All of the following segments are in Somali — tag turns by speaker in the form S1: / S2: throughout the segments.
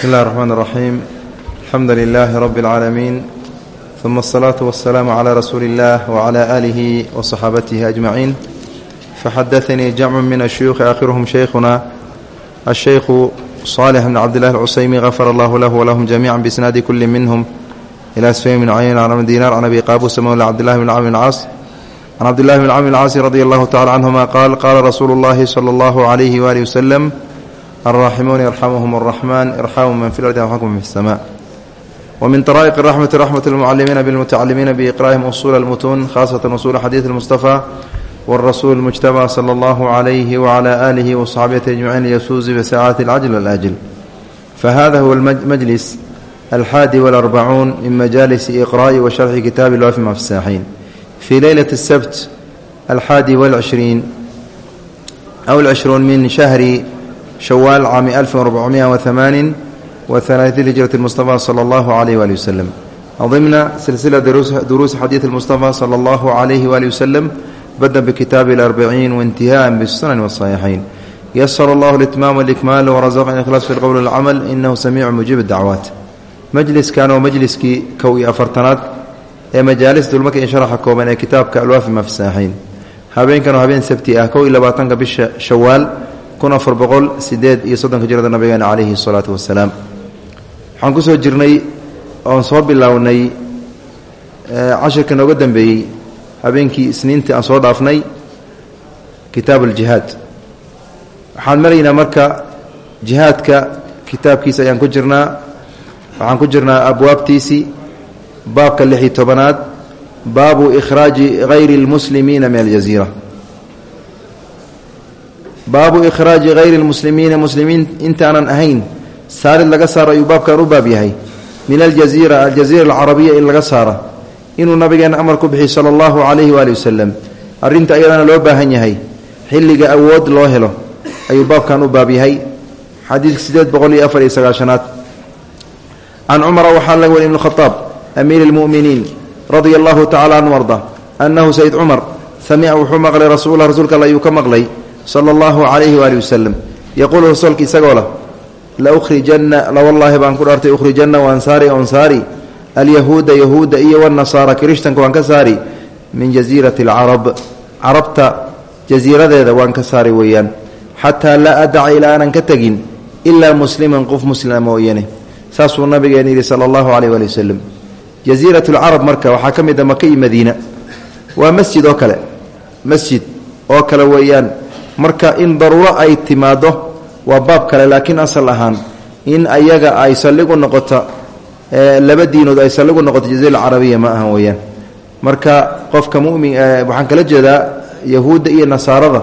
S1: بسم الله الرحمن الرحيم الحمد لله رب العالمين ثم الصلاة والسلام على رسول الله وعلى آله وصحابته أجمعين فحدثني جمع من الشيوخ آخرهم شيخنا الشيخ صالح بن عبد الله العسيمي غفر الله له ولهم جميعا بإسناد كل منهم إلى سفيان بن عيين عن دينار عن أبي قابوس مولى عبد الله بن عمرو بن العاص عن عبد الله بن عمرو بن العاص رضي الله تعالى عنهما قال قال رسول الله صلى الله عليه وآله وسلم الراحمون يرحمهم الرحمن ارحموا من في الأرض يرحمكم من في السماء ومن طرائق الرحمة رحمة المعلمين بالمتعلمين بإقرائهم أصول المتون خاصة أصول حديث المصطفى والرسول المجتبى صلى الله عليه وعلى آله وصحبه أجمعين يسوز بساعات العجل والآجل فهذا هو المجلس الحادي والأربعون من مجالس إقراء وشرح كتاب الوافي مع الساحين في ليلة السبت الحادي والعشرين أو العشرون من شهر shawaal caami afin arbacmiya waamaanin wa alaatiin hijrat mustafa sala allahu alayh waali waslem dimna silsila duruusi xadiid mustafa sala allahu alayhi waali waslem badan bikitaabi اlarbaciin waintiha'an bsunani wasaxiixayn yasar allahu litmaam walikmaal warasaqan ikhlas fi lqowl alcamal inahu samiicu mujiib dacwaat majliskan waa majliskii kow iyo afartanaad ee majaalis dulmaka insharaxa kooban ee kitaabka alwaafi maafisaaxayn habeenkan oo habeen sabti ah kow iyo labaatanka bisha shawaal kun afar boqol sideed iyo soddonka jirada nabigeena calayhi salaatu wasalaam waxaan ku soo jirnay oon soo bilownay cashirka nooga dambeeyey habeenkii isniintii aan soo dhaafnay kitaab aljihaad waxaan maraynaa marka jihaadka kitaabkiisa ayaan ku jirnaa. Waxaan ku jirnaa abwaabtiisii baabka lix iyo tobanaad baabu ikhraaji hayri اlmuslimiina min aljaziira baabu ikhraaji hayri اlmuslimiina muslimiin intaanan ahayn saarid laga saaro ayuu baabkan u baab yahay. Min aljaziira aljaziira alcarabiya in laga saara inuu nabigeena amar ku bixiy sala allahu calayhi waali wasalam arrinta ayadana loo baahan yahay. Xilliga awood loo helo ayuu baabkan u baab yahay. Xadiidka sideed boqol iyo afar iyo sagaashanaad can cumara waxaa laga wari ibn khaaab amiir اlmuminiin radia allahu tacala anhu arda annahu sayd cumar samica wuxuu maqlay rasuula rasuulka all ayuu ka maqlay sala allahu calayhi waali wasalam yaquulu rasuulka isagoo lah la ukhrijanna lawallaahi baan ku dhaartay ukhrijanna waan saari oon saari. Alyahuuda yahuudda iyo wanasaara kirishtanka waan ka saari. Min jasiirati alcarab carabta jasiiradeeda waan ka saari weeyaan. Xataa laa adaca ilaa aanan ka tegin ilaa musliman qof muslima mooyane. Saasuu nabigeena yidhi sala allahu caleyh waali wasalam jasiirat lcarab marka waxaa ka mid a maka iyo madiina. Waa masjid oo kale masjid oo kale weeyaan marka in daruuro ay timaado waa baab kale laakiin asal ahaan in ayaga ay saldhig u noqoto laba diinood ay saldhig u noqoto jasiira alcarabiya ma aha weeyaan. Marka qofka mumin waxaan kala jeedaa yahuudda iyo nasaarada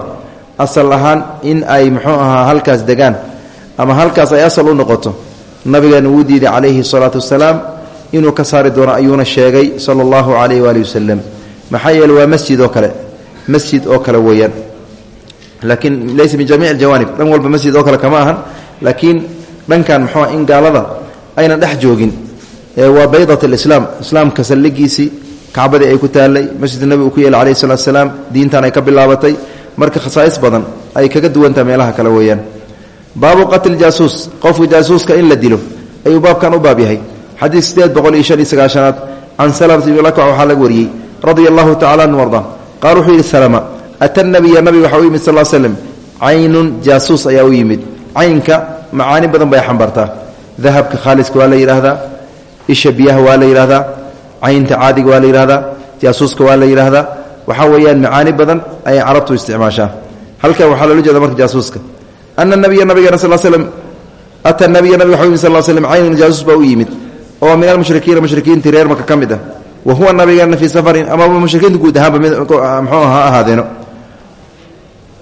S1: asal ahaan in ay muxuu ahaa halkaas degaan ama halkaas ay asal u noqoto nabigeena wuu diiday calayhi salaatu wasalaam inuu ka saari doono ayuuna sheegay sala allahu calayh waali wasalam maxaa yeele waa masjid oo kale masjid oo kale weeyaan laakiin laysa min jamiic aljawaanib. Dhan walba masjid oo kale kama ahan laakiin dhankan muxuu in gaalada aynan dhex joogin. Waa baydat alislaam islaamka saldhigiisii kacbadii ay ku taallay masjid nabi uu ku yeelay calayhi marka khasaa'is badan ay kaga duwantaha meelaha kale weeyaan. Baabu qatli jaasuus qofka jaasuuska in la dilo ayuu baabkan u baab yahay. Xadiid sideed boqol iyo ibni lakwac waxaa laga wariyey radia allahu tacala anhu arda qaal wuxuu yidhi salama ata nabiya nabiga waxaa u yimid sal slem caynun jaasuus ayaa u yimid. Caynka macaani badan bay xambartaa. Dahabka khaaliska waa la yidhaahdaa isha biyaha waa la yidhahdaa caynta caadiga waa la yidhahdaa jaasuuska waa la yidhaahdaa waxaa weeyaan macaani badan ayay carabtu isticmaashaa. Halkan waxaa loola jeeda marka jaasuuska. Ana nabiya nabigeena sal slm ata nabiya nabig waxa u yimid sal slm caynun jaasuus baa u yimid. Oo min almushrikiina mushrikiintii reer maka ka mid ah. Wa huwa nabigeena fii safarin amaba mushrikiinta guud ahaanba ha ahaadeeno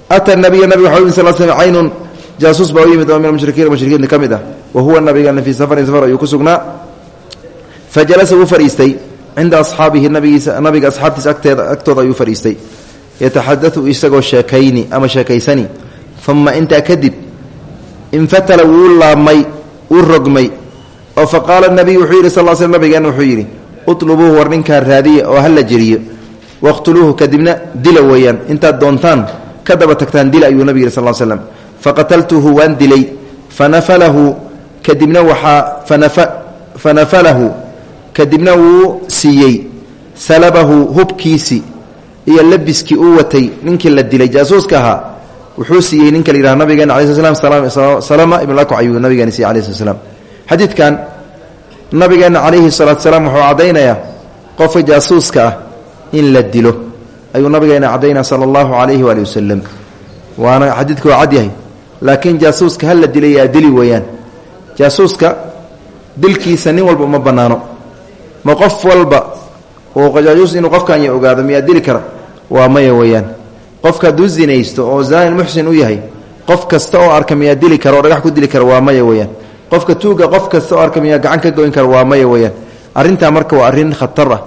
S1: ata nabiya nabig yimid sal slm caynun jaasuus baa u yimid oo min almushrikiina mushrikiinta ka mid ah wa huwa nabigeena fii safarin safar ayuu ku sugnaa fa jalasa wuu fadhiistay cinda asxaabihi nabigiisa nabiga asxaabtiisa agteeda agtooda ayuu fadhiistay yataxadau isagoo sheekayni ama sheekaysani uma intaa kadib infatala wuu laabmay wuu rogmay oo fa qaala nabiyu wuxuu yidhi sal sl nabigeena wuxuu yidhi utlubuuhu war ninkaa raadiya oo hala jeriyo waqtuluuhu kadibna dila weeyaan intaad doontaan ka daba tagtaan dila ayuu nabig yidhi sal slam faqataltuhu waan dilay. Fanafalahu kadibna waxaa fanafa fanafalahu kadibna wuu siiyey. Salabahu hubkiisii iyo labiskii uu watay ninkii la dilay jaasuuska ahaa wuxuu siiyey ninka la yidhaha nabigeena alai sl slam salama ibn akwac ayuu nabigeena siiyey alai slat slam xadiidkan nabigeena calayhi salaatu salaam wuxuu caddaynayaa qofka jaasuuska ah in la dilo ayuu nabigeena caddaynaya sala allahu calayhi waali wasalam waana xadiidku waa cadyahay laakiin jaasuuska ha la dilay yaa dili weeyaan. Jaasuuska dilkiisa nin walba uma bannaano. Ma qof walba oo jaasuus inuu qofkan ya ogaado miyaa dili kara? Waa maya weeyaan. Qofka hadduu oo zaanin muxsin u yahay qof kasta oo arka miyaa dili kara dhagax ku dili kara waa maya weeyaan. Qofka tuuga qof kasta oo arka miyaa gacan ka goyn kara waa maya weeyaan. Arrintaa marka waa arrin khatar ah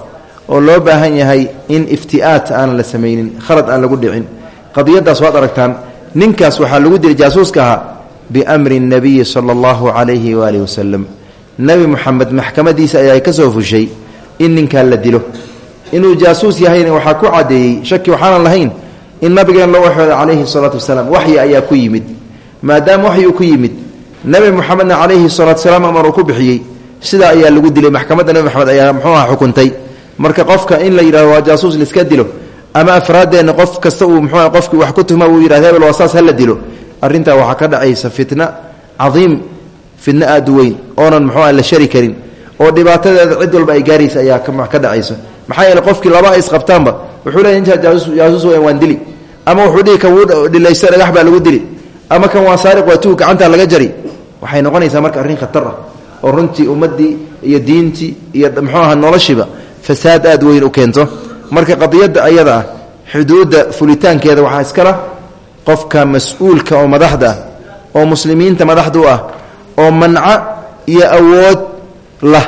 S1: oo loo baahan yahay in ifti'aat aan la samaynin khalad aan lagu dhicin. Qadiyadaas waad aragtaan ninkaas waxaa lagu dilay jaasuuska ahaa biamri nabiyi sala allahu calayhi waalihi wasalam nebi moxamed maxkamadiisa ayaa ka soo fushay in ninkaa la dilo. Inuu jaasuus yahayna waxaa ku caddeeyey shaki waxaanan lahayn in nabigeen loo waxooda calayhi salaatu wasalaam. Waxyi ayaa ku yimid. Maadaama waxyuu ku yimid nebi moxamedna calayhi salaatu salaam amar uu ku bixiyey. Sidaa ayaa lagu dilay maxkamadda nebi moxamed ayaa muxuu aha xukuntay marka qofka in la yidhahdo waa jaasuus laiska dilo ama afraadeenna qof kasta uu muxuu qofkii wax ku tuhma uu yidhahdo hebel waa saas hala dilo. Arrintaa waxaa ka dhacaysa fitna cadiim fitno aad u weyn oonan muxuu la shari karin oo dhibaatadeeda cid walba ay gaaraysa ayaa ka dhacayso maxaa yeele qofkii laba isqabtaanba wuxuu leeya intaa jaasuus weyan waan dili. Ama wuxuu dhihi kan wuu dhilaysta dhagax baa lagu dili. Ama kan waa saariq waa tuug gacantaa laga jari. Waxay noqonaysaa marka arrin khatar ah oo runtii ummaddii iyo diintii iyo muxuu aha noloshiiba fasaad aad weyn u keento. Marka qadiyadda ayada ah xuduudda fulitaankeeda waxaa iskala qofka mas'uulka oo madaxda ah oo muslimiinta madaxda u ah oo manca iyo awood lah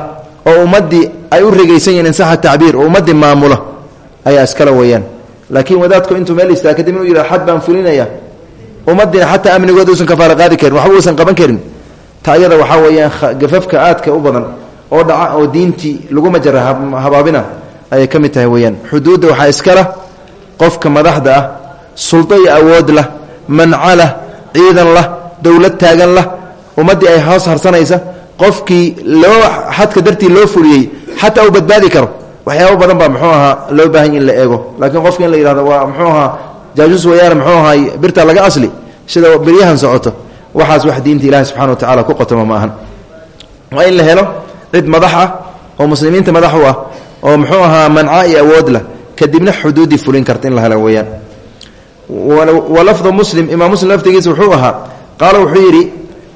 S1: oo ummaddii ay u regaysan yihiin insaxa tacbiir oo ummaddii maamula ayaa iskala weeyaan. Laakiin wadaadku intuu meel istaa kadib inuu yidhah xad baan fulinaya. Ummaddiina xataa amnigooda uusan kafaara qaadi karin waxba uusan qaban karin. Ta ayada waxaa weeyaan gafafka aadka u badan oo dhaca oo diintii laguma jara habaabina ayay ka mid tahay weeyaan. Xuduudda waxaa iskala qofka madaxda ah suldo iyo awood lah manco lah ciidan lah dowlad taagan lah ummaddii ay hoos harsanaysa qofkii loo xadka dartii loo fuliyey xataa uu badbaadi karo waxyaaba badan baa muxuu ahaa loo baahan in la eego. Laakiin qofka in la yidhahdo waa muxuu ahaa jaajuus wayaana muxuu ahaay birta laga asli sida beryahan socoto waxaas wax diinta ilahi subxana wa tacala ku qotoma ma ahan. In la helo cid madax ah oo muslimiinta madax u ah oo muxuu ahaa manca iyo awood lah kadibna xuduudii fulin karta in la helo weeyaan walafdu muslim imaam muslim lafdigiisa wuxuu ahaa qaala wuxuu yidhi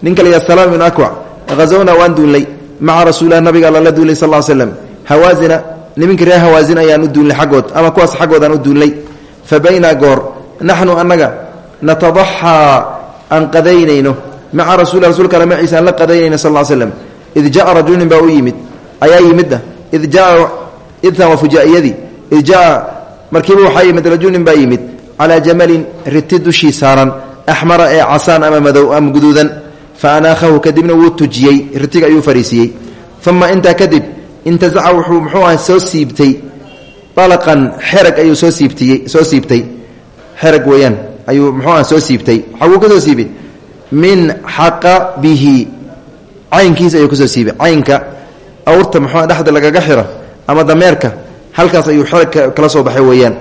S1: ninka la salaam ibn akwac hazowna waan duulnay maca rasuulilah nabiga alla la duulay sal slam hawaazina niminka reer hawaazin ayaan u duulnay xaggood ama kuwaas xaggoodaan u duulnay fa bayna goor naxnu annaga natadaxaa aan qadaynayno maca rasuuli rasulka alle maciisa aan la qadaynayno sal slam id jaa rajulnin baa u yimid ayaa yimidda id jaa idtan waa fujaa'iyadii id jaa markiiba waxaa yimid rajulnin baa yimid calaa jamalin riti dushii saaran axmara ee casaan ama madow ama guduudan fa anaakhahu kadibna wuu tujiyey ritiga ayuu fariisiiyey uma intaa kadib intazaca wuxuu muxuu aha soo siibtay alaqan xerag ayuu soo siibtiyey soo siibtay xerag soo siibtay xaguu ka soo caynkiisa ayuu ka soo siibay. Caynka awrta muxuu dhexda lagaga xiro ama dameerka halkaas ayuu xerag kala soo baxay weeyaan.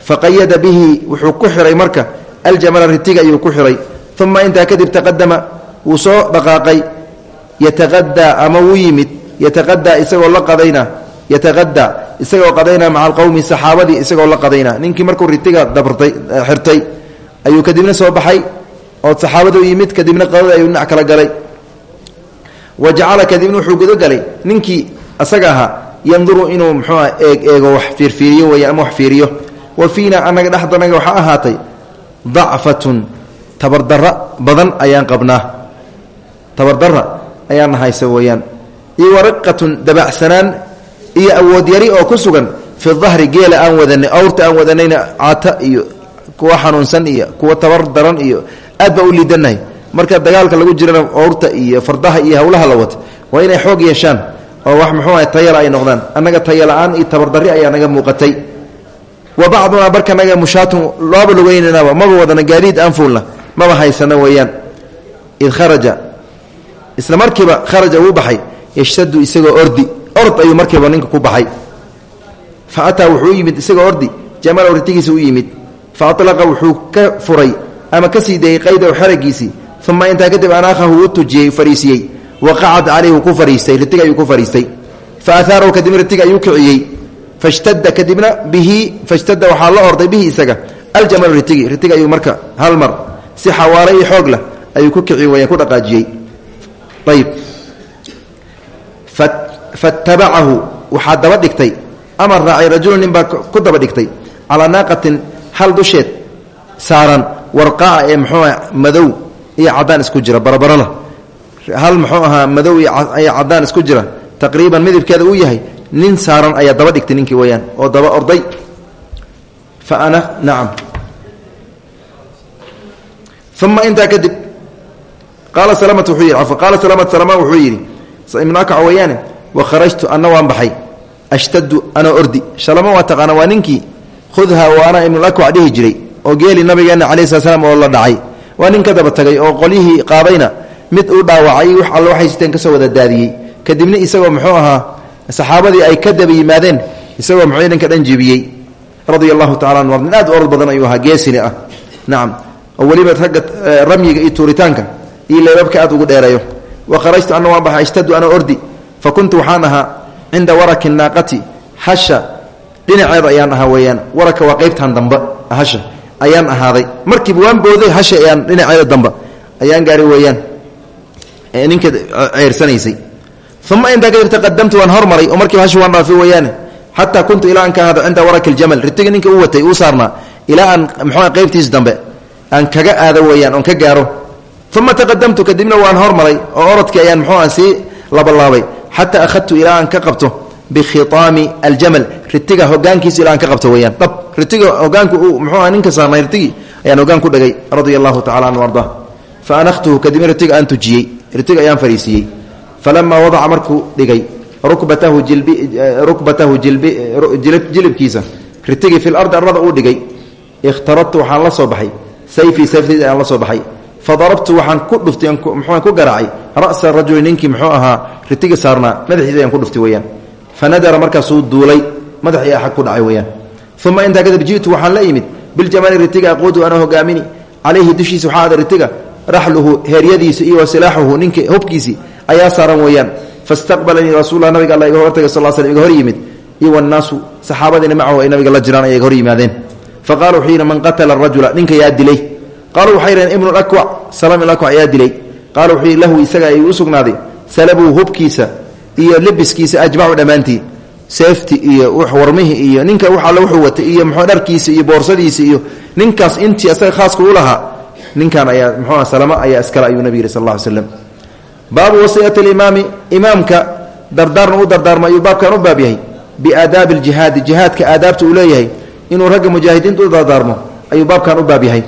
S1: Faqayada bihi wuxuu ku xiray marka aljamala ritiga ayuu ku xiray. Uma intaa kadib taqadama wuu soo dhaqaaqay. Yataqadaa ama wuu yimid. Yataqadaa isagoo la qadayna. Yataqadaa isagoo qadayna maca alqowmi saxaabadii isagoo la qadayna. Ninkii markuu ritiga dabrtay xirtay ayuu kadibna soo baxay. Oo saxaabadu yimid kadibna qadada ayuu dhinac kala galay wa jacala kadibna wuxuu gudagalay ninkii asaga ahaa yanduru inuu muxuuah eeg eego wax fiirfiiriyo weya ama wax fiiriyo. Wa fiina annaga dhexdanaga waxaa ahaatay dacfatun tabardara badan ayaan qabnaa. Tabardara ayaan nahaysa weeyaan. Iyo wariqatun dabacsanaan iyo awoodyari oo ku sugan fi dahri geela aan wadanay awrta aan wadanayna caata iyo kuwa xanuunsan iyo kuwa tabar daran iyo aad baa u liidanahay marka dagaalka lagu jirana awrta iyo fardaha iyo hawlaha la wato waa inay xoog yeeshaan oo wax muxuu aha tayala ay noqdaan. Annaga tayala-aan iyo tabardarri ayaa naga muuqatay. Wa bacdunaa barkanaga mushaatun looba lugeynanaba maba wadana gaadiid aan fuulna maba haysana weeyaan. Id kharaja isla markiiba kharaja wuu baxay yashtadu isagoo ordi ord ayuu markiiba ninka ku baxay. Fa wuxuu yimid isagoo ordi jamalow ritigiisa u yimid. Fa wuxuu ka furay ama ka sii dayey qaydaw xeragiisii uma intaa kadib anaakhahu wuu tujiyey fariisiyey waqacad caleyh wuu ku fariistay ritig ayuu ku fariistay fa ahaarahu kadibna ritig ayuu kiciyey fashtada kadibna bihi fashtada waxaa la orday bihi isaga aljamalu ritigi ritig ayuu marka hal mar si xawaale iyo xoog lah ayuu ku kici weyaan ku dhaqaajiyey ayib fatabacahu waxaa daba dhigtay amar raacay rajulu nin baa ku daba dhigtay calaa naaqatin hal dusheed saaran warqaa ee muxuua madow iyo cadaan isku jira barabarala hal muxuu ahaa madow iyo cadaan isku jira? Taqriiban midabkeeda uu yahay nin saaran ayaa daba dhigtay ninkii weyaan oo daba orday. Fa ana nacam. Uma intaa kadib qaala salamatu wuxuu yidhi qaala salamat salama wuxuu yidhi imnaakaco weyaane wa kharajtu anna waan baxay. Ashtadu anoo ordi. Shalama waa taqaana waa ninkii khudha wa ana ibnulakwac dhihi jiray oo geeli nabigeenna calayi slat slam oo la dhacay waa nin ka daba tagay oo qolyihii qaabayna mid uu dhaawacay wax alle waxay siteen ka soo wada daadiyey. Kadibna isagoo muxuu ahaa saxaabadii ay ka daba yimaadeen isagoo muxuu idhanka dhan jibiyey radia allahu tacala anu nin aad u orod badan ayuu ahaa geesini ah. Nacam oo weliba ragga ramyiga iyo tuuritaanka iyo leebabka aad ugu dheereeyo wa kharajtu anna waan baxay ashtadu ana ordi. Fa kuntu waxaan ahaa cinda waraki naaqati hasha. Dhinaceeda ayaan ahaa weeyaan waraka waa qaybtan dambe hasha ayaan ahaaday. Markiiba waan booday hasha ayaan dhinaceeda dambe ayaan gaari weeyaan. Ninka ceersanaysay uma intaa kadib taqadamtu waan hormaray oo markiiba hashi waan dhaafi weeyaane. Xataa kuntu ilaa an ka ahado cinda waraki ljamal ritiga ninka u watay uu saarnaa. Ilaa aan mxua qaybtiis dambe aan kaga aado weeyaan oon ka gaaro. Uma taqadamtu kadibna waan hormaray oo orodkii ayaan mxuua sii labalaabay xataa ahadtu ilaa aan ka qabto bikhiaami aljamal. Ritiga hogaankiisa ilaa aan ka qabto weyaan dhab ritiga hogaanku uu mxuua ninka saarnay ritigii ayaan hogaan ku dhagay radia allahu tacala anhu fa anaktuhu kadibna ritiga aan tujiyey. Ayaan fariisiiyey falamaa wadaca markuu dhigay rukbatahu rukbatahu jilibkiisa. Ritigii fi lardi arlada uu dhigay. Ikhtaradtu waxaan la soo baxay. Sayfii sayfteed ayaan la soo baxay. Fadarabtu waxaan ku dhuftay mxuan ku garaacay. Ra'sa rajuli ninkii muxuu ahaa ritigi saarnaa madaxiisa ku dhuftay weyaan fanadara markaasuu duulay madaxii a ag ku dhacay weyaan uma intaa kadib ji'tu waxaan la imid biljamali ritiga aquudu ana hogaamini calayhi dushiisa waxaa ada ritiga raxluhu heeryadiisa iyo wasilaaxuhu ninka hubkiisii ayaa saaran weeyaan fastaqbalanii rasuullah nabiga alla iga hortagay sal sl iga hor yimid iyo wannaasu saxaabadiina macahu ay nabiga la jiraan ay iga hor yimaadeen fa qala wuxuu yidhi man qatala rajula ninka yaa dilay qaaluu waxay dhaheen ibnu lakwac salam ilakwac yaa dilay qaala lahu isaga salabuu hubkiisa iyo lebiskiisa ajmacu dhammaantii. Seefti iyo warmihii iyo ninka wax alle wuxuu watay iyo mxuu dharkiisa iyo boorsadiisa iyo ninkaas intii asaga khaaska u lahaa ninkan ayaa mxuua salama ayaa iskale ayuu nabi yihi sal alla ly slam baabu wasiyati alimaami imaamka dardaarna u dardaarmo ayuu baabkan u yahay biaadaabi aljihaadi jihaadka aadaabta uu leeyahay inuu ragga mujaahidiinta u dardaarmo ayuu baabkan u baab yahay.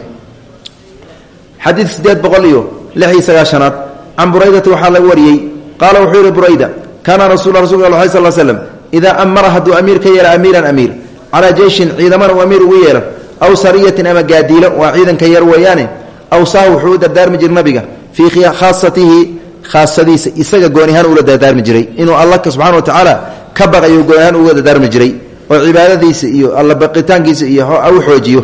S1: Xadiid sideed boqol iyo lix iyo sagaashanaad can buraydata waxaa laga wariyey qaala wuxuu burayda kaana rasulka al sal slm idaa amara hadduu amiir ka yeela amiiran amiir calaa jeyshin ciidamana uu amiir ugu yeelo aw sariyatin ama gaadiilo waa ciidanka yar weeyaane awsaaha wuxuu u dardaarmi jiray nabiga fii khaasatihi khaasadiisa isaga goonihaan ula dardaarmi jiray inuu alla subxana wa tacaala ka baqayu goonihaan uga dardaarmi jiray oo cibaadadiisa iyo alla baqitaankiisa iyo u xoojiyo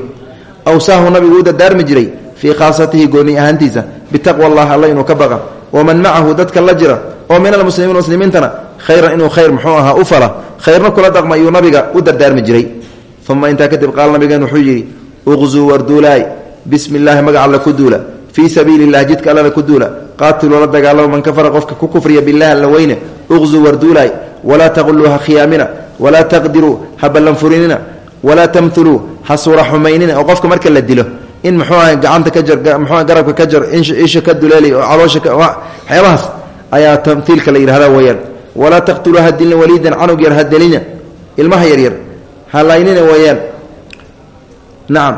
S1: awsaahu nabigu u dardaarmi jiray fii khaasatihi gooni ahaantiisa bitaqwa allah alla inuu ka baqa waman macahu dadka la jira oo min almuslimiin muslimiintana khayran inuu khayr muxuu ahaa u fala. Khayrna kula dhaqma ayuu nabiga u dardaarmi jiray. Uma intaa kadib qaala nabigeen wuxuu yidhi uqzuu warduulaay bismi illaahi magac ku duula. Fii sabiili illahi jidka allana ku duula. Qaatiluu la dagaalamo man kafara qofka ku kufriya billahi alla weyne. Uqzuu warduulaay walaa taquluu ha khiyaamina walaa taqdiruu ha ballanfurinina walaa tamuluu ha suura oo qofka marka la dilo in muxuu gacanta ka jar mxua garabka ka jar isha ka duleelay oo caloosha waxyaabahaas ayaa tamhiilka la yidhahda weeyaan. Walaa taqtuluu ha dilna waliidan canug yar ha delina ilmaha yaryar ha laynina weeyaan. Nacam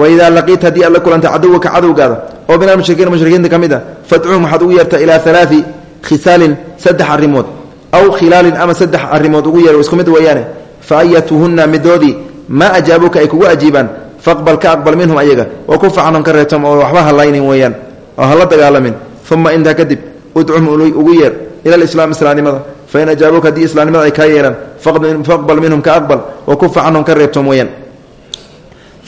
S1: waidaa laqiita haddii aad la kulanta cadowaka cadowgaada oo min almushrikiina mushrikiinta ka mid a fadcuhum waxaad ugu yeertaa ilaa alaai khisaalin saddex arrimood aw khilaalin ama saddex arrimood ugu yeer isku mid weeyaane fa ayatuhunna midoodii maa ajaabuka ay kugu ajiibaan faqbal ka aqbal minhum ayaga wa kufa canhum ka reetom oo waxba ha laynin weeyaan oo hala dagaalamin. Uma intaa kadib udcuhum ugu yeer ila alislaam islaamnimada. Fain ajaabuuka haddii islaamnimada ay kaa yeelaan faqbal minhum ka aqbal wa kufa canhum ka reebtoom weyaan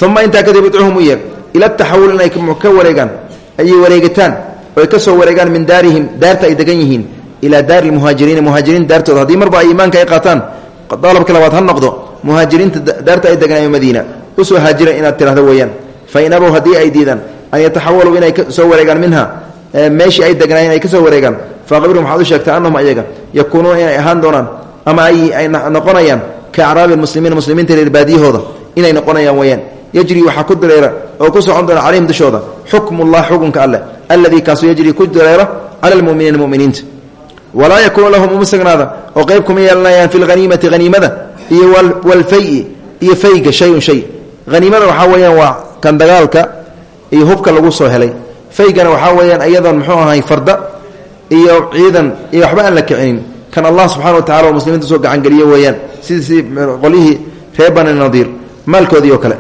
S1: uma intaa kadib udcuhum yeer ila taxawul inay ka wareegaan ay wareegitaan oy ka soo wareegaan min daarihim daarta ay degan yihiin ilaa daari muhaajiriina muhaajiriin daartooda. Haddii marba ay iimaanka ay qaataan dalabka labaad ha noqdo muhaajiriinta daarta ay deganaayo madiina u soo haajira inaad tirahdo weeyaan fain abow haddii ay diidaan an yataxawaluu inay soo wareegaan minha meeshii ay degnaayeen ay ka soo wareegaan. Faaqbirhum waxaad u sheegtaa annahum ayaga yakuunuuna inay ahaan doonaan ama ay noqonayaan ka acraabi muslimiina muslimiinta reer baadiyahooda inay noqonayaan weeyaan. Yajri waxaa ku dareera oo ku socon doona calayhim dushooda xukmullah xukunka alleh alladii kaasuu yajri ku dareera cala almuminiina muminiinta. Walaa yakuunu lahum uma sugnaada oo qeyb kuma yeelanayaan fi lhaniimati haniimada iyo walfayi iyo fayga shayun shay. Haniimada waxaa weeyaan waa kan dagaalka iyo hubka lagu soo helay faygana waxaa weeyaan iyadoon muxuu ahay farda iyo ciidan iyo waxba aan la kicinin. Kan allah subxana wa tacala muslimiinta soo gacangeliyo weeyaan. Sidii si qolyihii reer bani nadiir maalkoodii oo kale.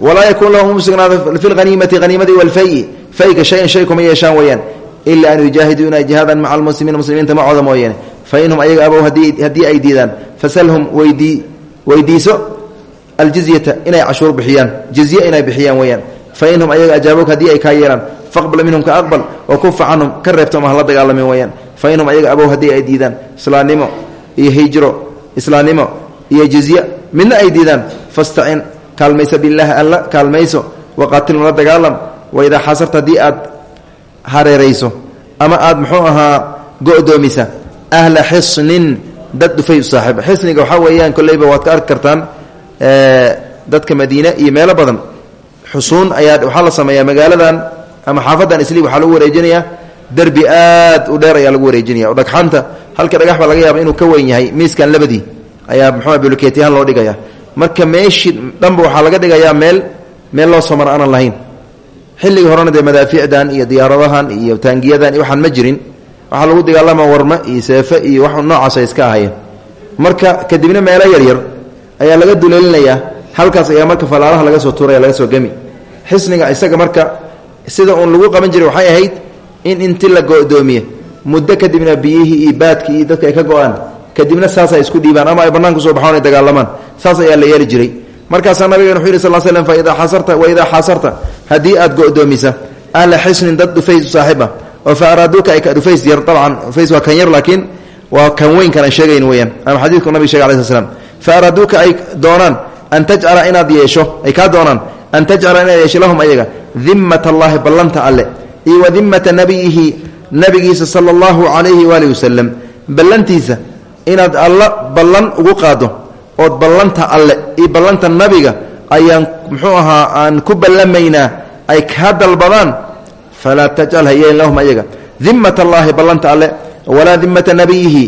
S1: Walaa yakuun lahum uma sugnaada fi lhaniimati haniimadii walfayi fayga shayan shay kuma yeeshaan weeyaan. Ila an yujaahiduu inay jihaadaan maca almuslimiina muslimiinta macooda mooyeene fa inhum ayaga abow haddii ay diidaan fasalhum weydii weydiiso aljizyata inay cashuur bixiyaan. Jizye inay bixiyaan weeyaan fa inhum ayaga ajaaboog haddii ay kaa yeelaan faqbal minhum ka aqbal wa kufa canhum ka reebtoma hala dagaalamin weeyaan fa inhum ayaga abow haddii ay diidaan islaamnimo iyo hijro islaamnimo iyo jizye midna ay diidaan fastacin kaalmaysa bilaahi alla kaalmayso waqaatilum la dagaalam waidaa xasarta haddii aad hareerayso ama aad muxuu ahaa go'doomisa ahla xisnin dad dhufay u saaxiiba xisniga waxaa weeyaan kolleyba waad ka arki kartaan dadka madiine iyo meelo badan xusuun ayaa waxaa la sameeyaa magaaladan ama xaafadan isliib waxaa lagu wareejinayaa derbi aad u dheer ayaa lagu wareejinaya oo dhagxaanta halka dhagax baa laga yaaba inuu ka weyn yahay miiskan labadii ayaa muxuu bulkeetiyahaan loo dhigaya marka meeshii dhanba waxaa laga dhigayaa meel meel loo soo mara aanan lahayn. Xilligii horena dee madaaficdan iyo diyaaradahan iyo taangiyadan iyo waxaan ma jirin. Waxaa lagu dagaalama warma iyo seefe iyo wax noocaas ay iska ahayeen marka kadibna meelo yaryar ayaa laga duleelinayaa halkaas ayaa marka falaalaha laga soo tuuraya laga soo gemi. Xisniga isaga marka sida uun lagu qaban jiray waxay ahayd in inti la go'doomiye muddo kadibna biyihii iyo dadka ay ka go'aan kadibna saas ay isku dhiibaan ama ay banaanka soo baxaan ay dagaalamaan. Saas ayaa la yeeli jiray. Markaasaa nabigen wuxuu yidhi sal slm xasarta haddii aad go'doomisa ahla xisnin dad dhufays ay kan waa kan aan sheegayn ama xadiidku nabig sheg alai sl slam ay doonaan an tajcala inaad yeesho ay kaa doonaan an tajcala inaad yeesho lahum ayaga dimmat allaahi ballanta alle iyo wa dimmata nabiyihi nabigiisa sala allahu calayhi waalihi wasalam ballantiisa inaad alla ballan ugu qaado ood ballanta alle iyo ballanta nabiga ayaan muxuu ahaa aan ku ballamaynaa ay kaa dalbadaan falaa tajcal ha yeelin lahum ayaga dimmat allaahi ballanta alle walaa dimmata nabiyihi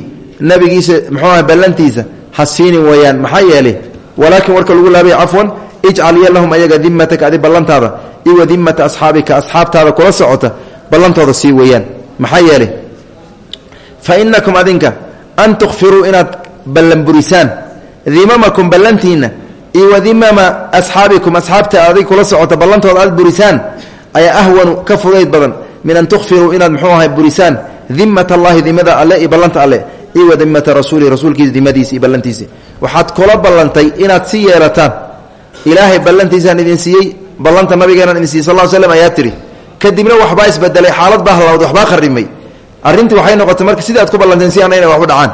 S1: nabigiisa muxuu aha ballantiisa ha siinin weeyaan maxaa yeelay walaakin warka lagu laabay cafwan ijcal yeel lahum ayaga dimmataka adi ballantaada. Iyo wa dimmata asxaabika asxaabtaada kula socota ballantooda sii weeyaan. Maxaa yeelay? Fa inakum adinka an tukfiruu inaad ballanburisaan. Dimamakum ballantiinna iyo wa dimama asxaabikum asxaabta adig kula socota ballantooda aad burisaan ayaa ahwanu ka fudayd badan min an tukfiruu inaad muxuu ahay burisaan. Dimat allahi dimada alle iyo ballanta alle. Iyo wa dimata waxaad kula ballantay inaad si yeelataan. Ilaahay ballantiisaan idin siiyey ballanta nabigeenaan idin siiyey sal l slm ayaa tiri kadibna waxbaa isbedelay xaalad baa halawday waxbaa kharrimay. Arrintii waxay noqotay marka sidii aad ku ballanteen si ana inay waxu dhacaan.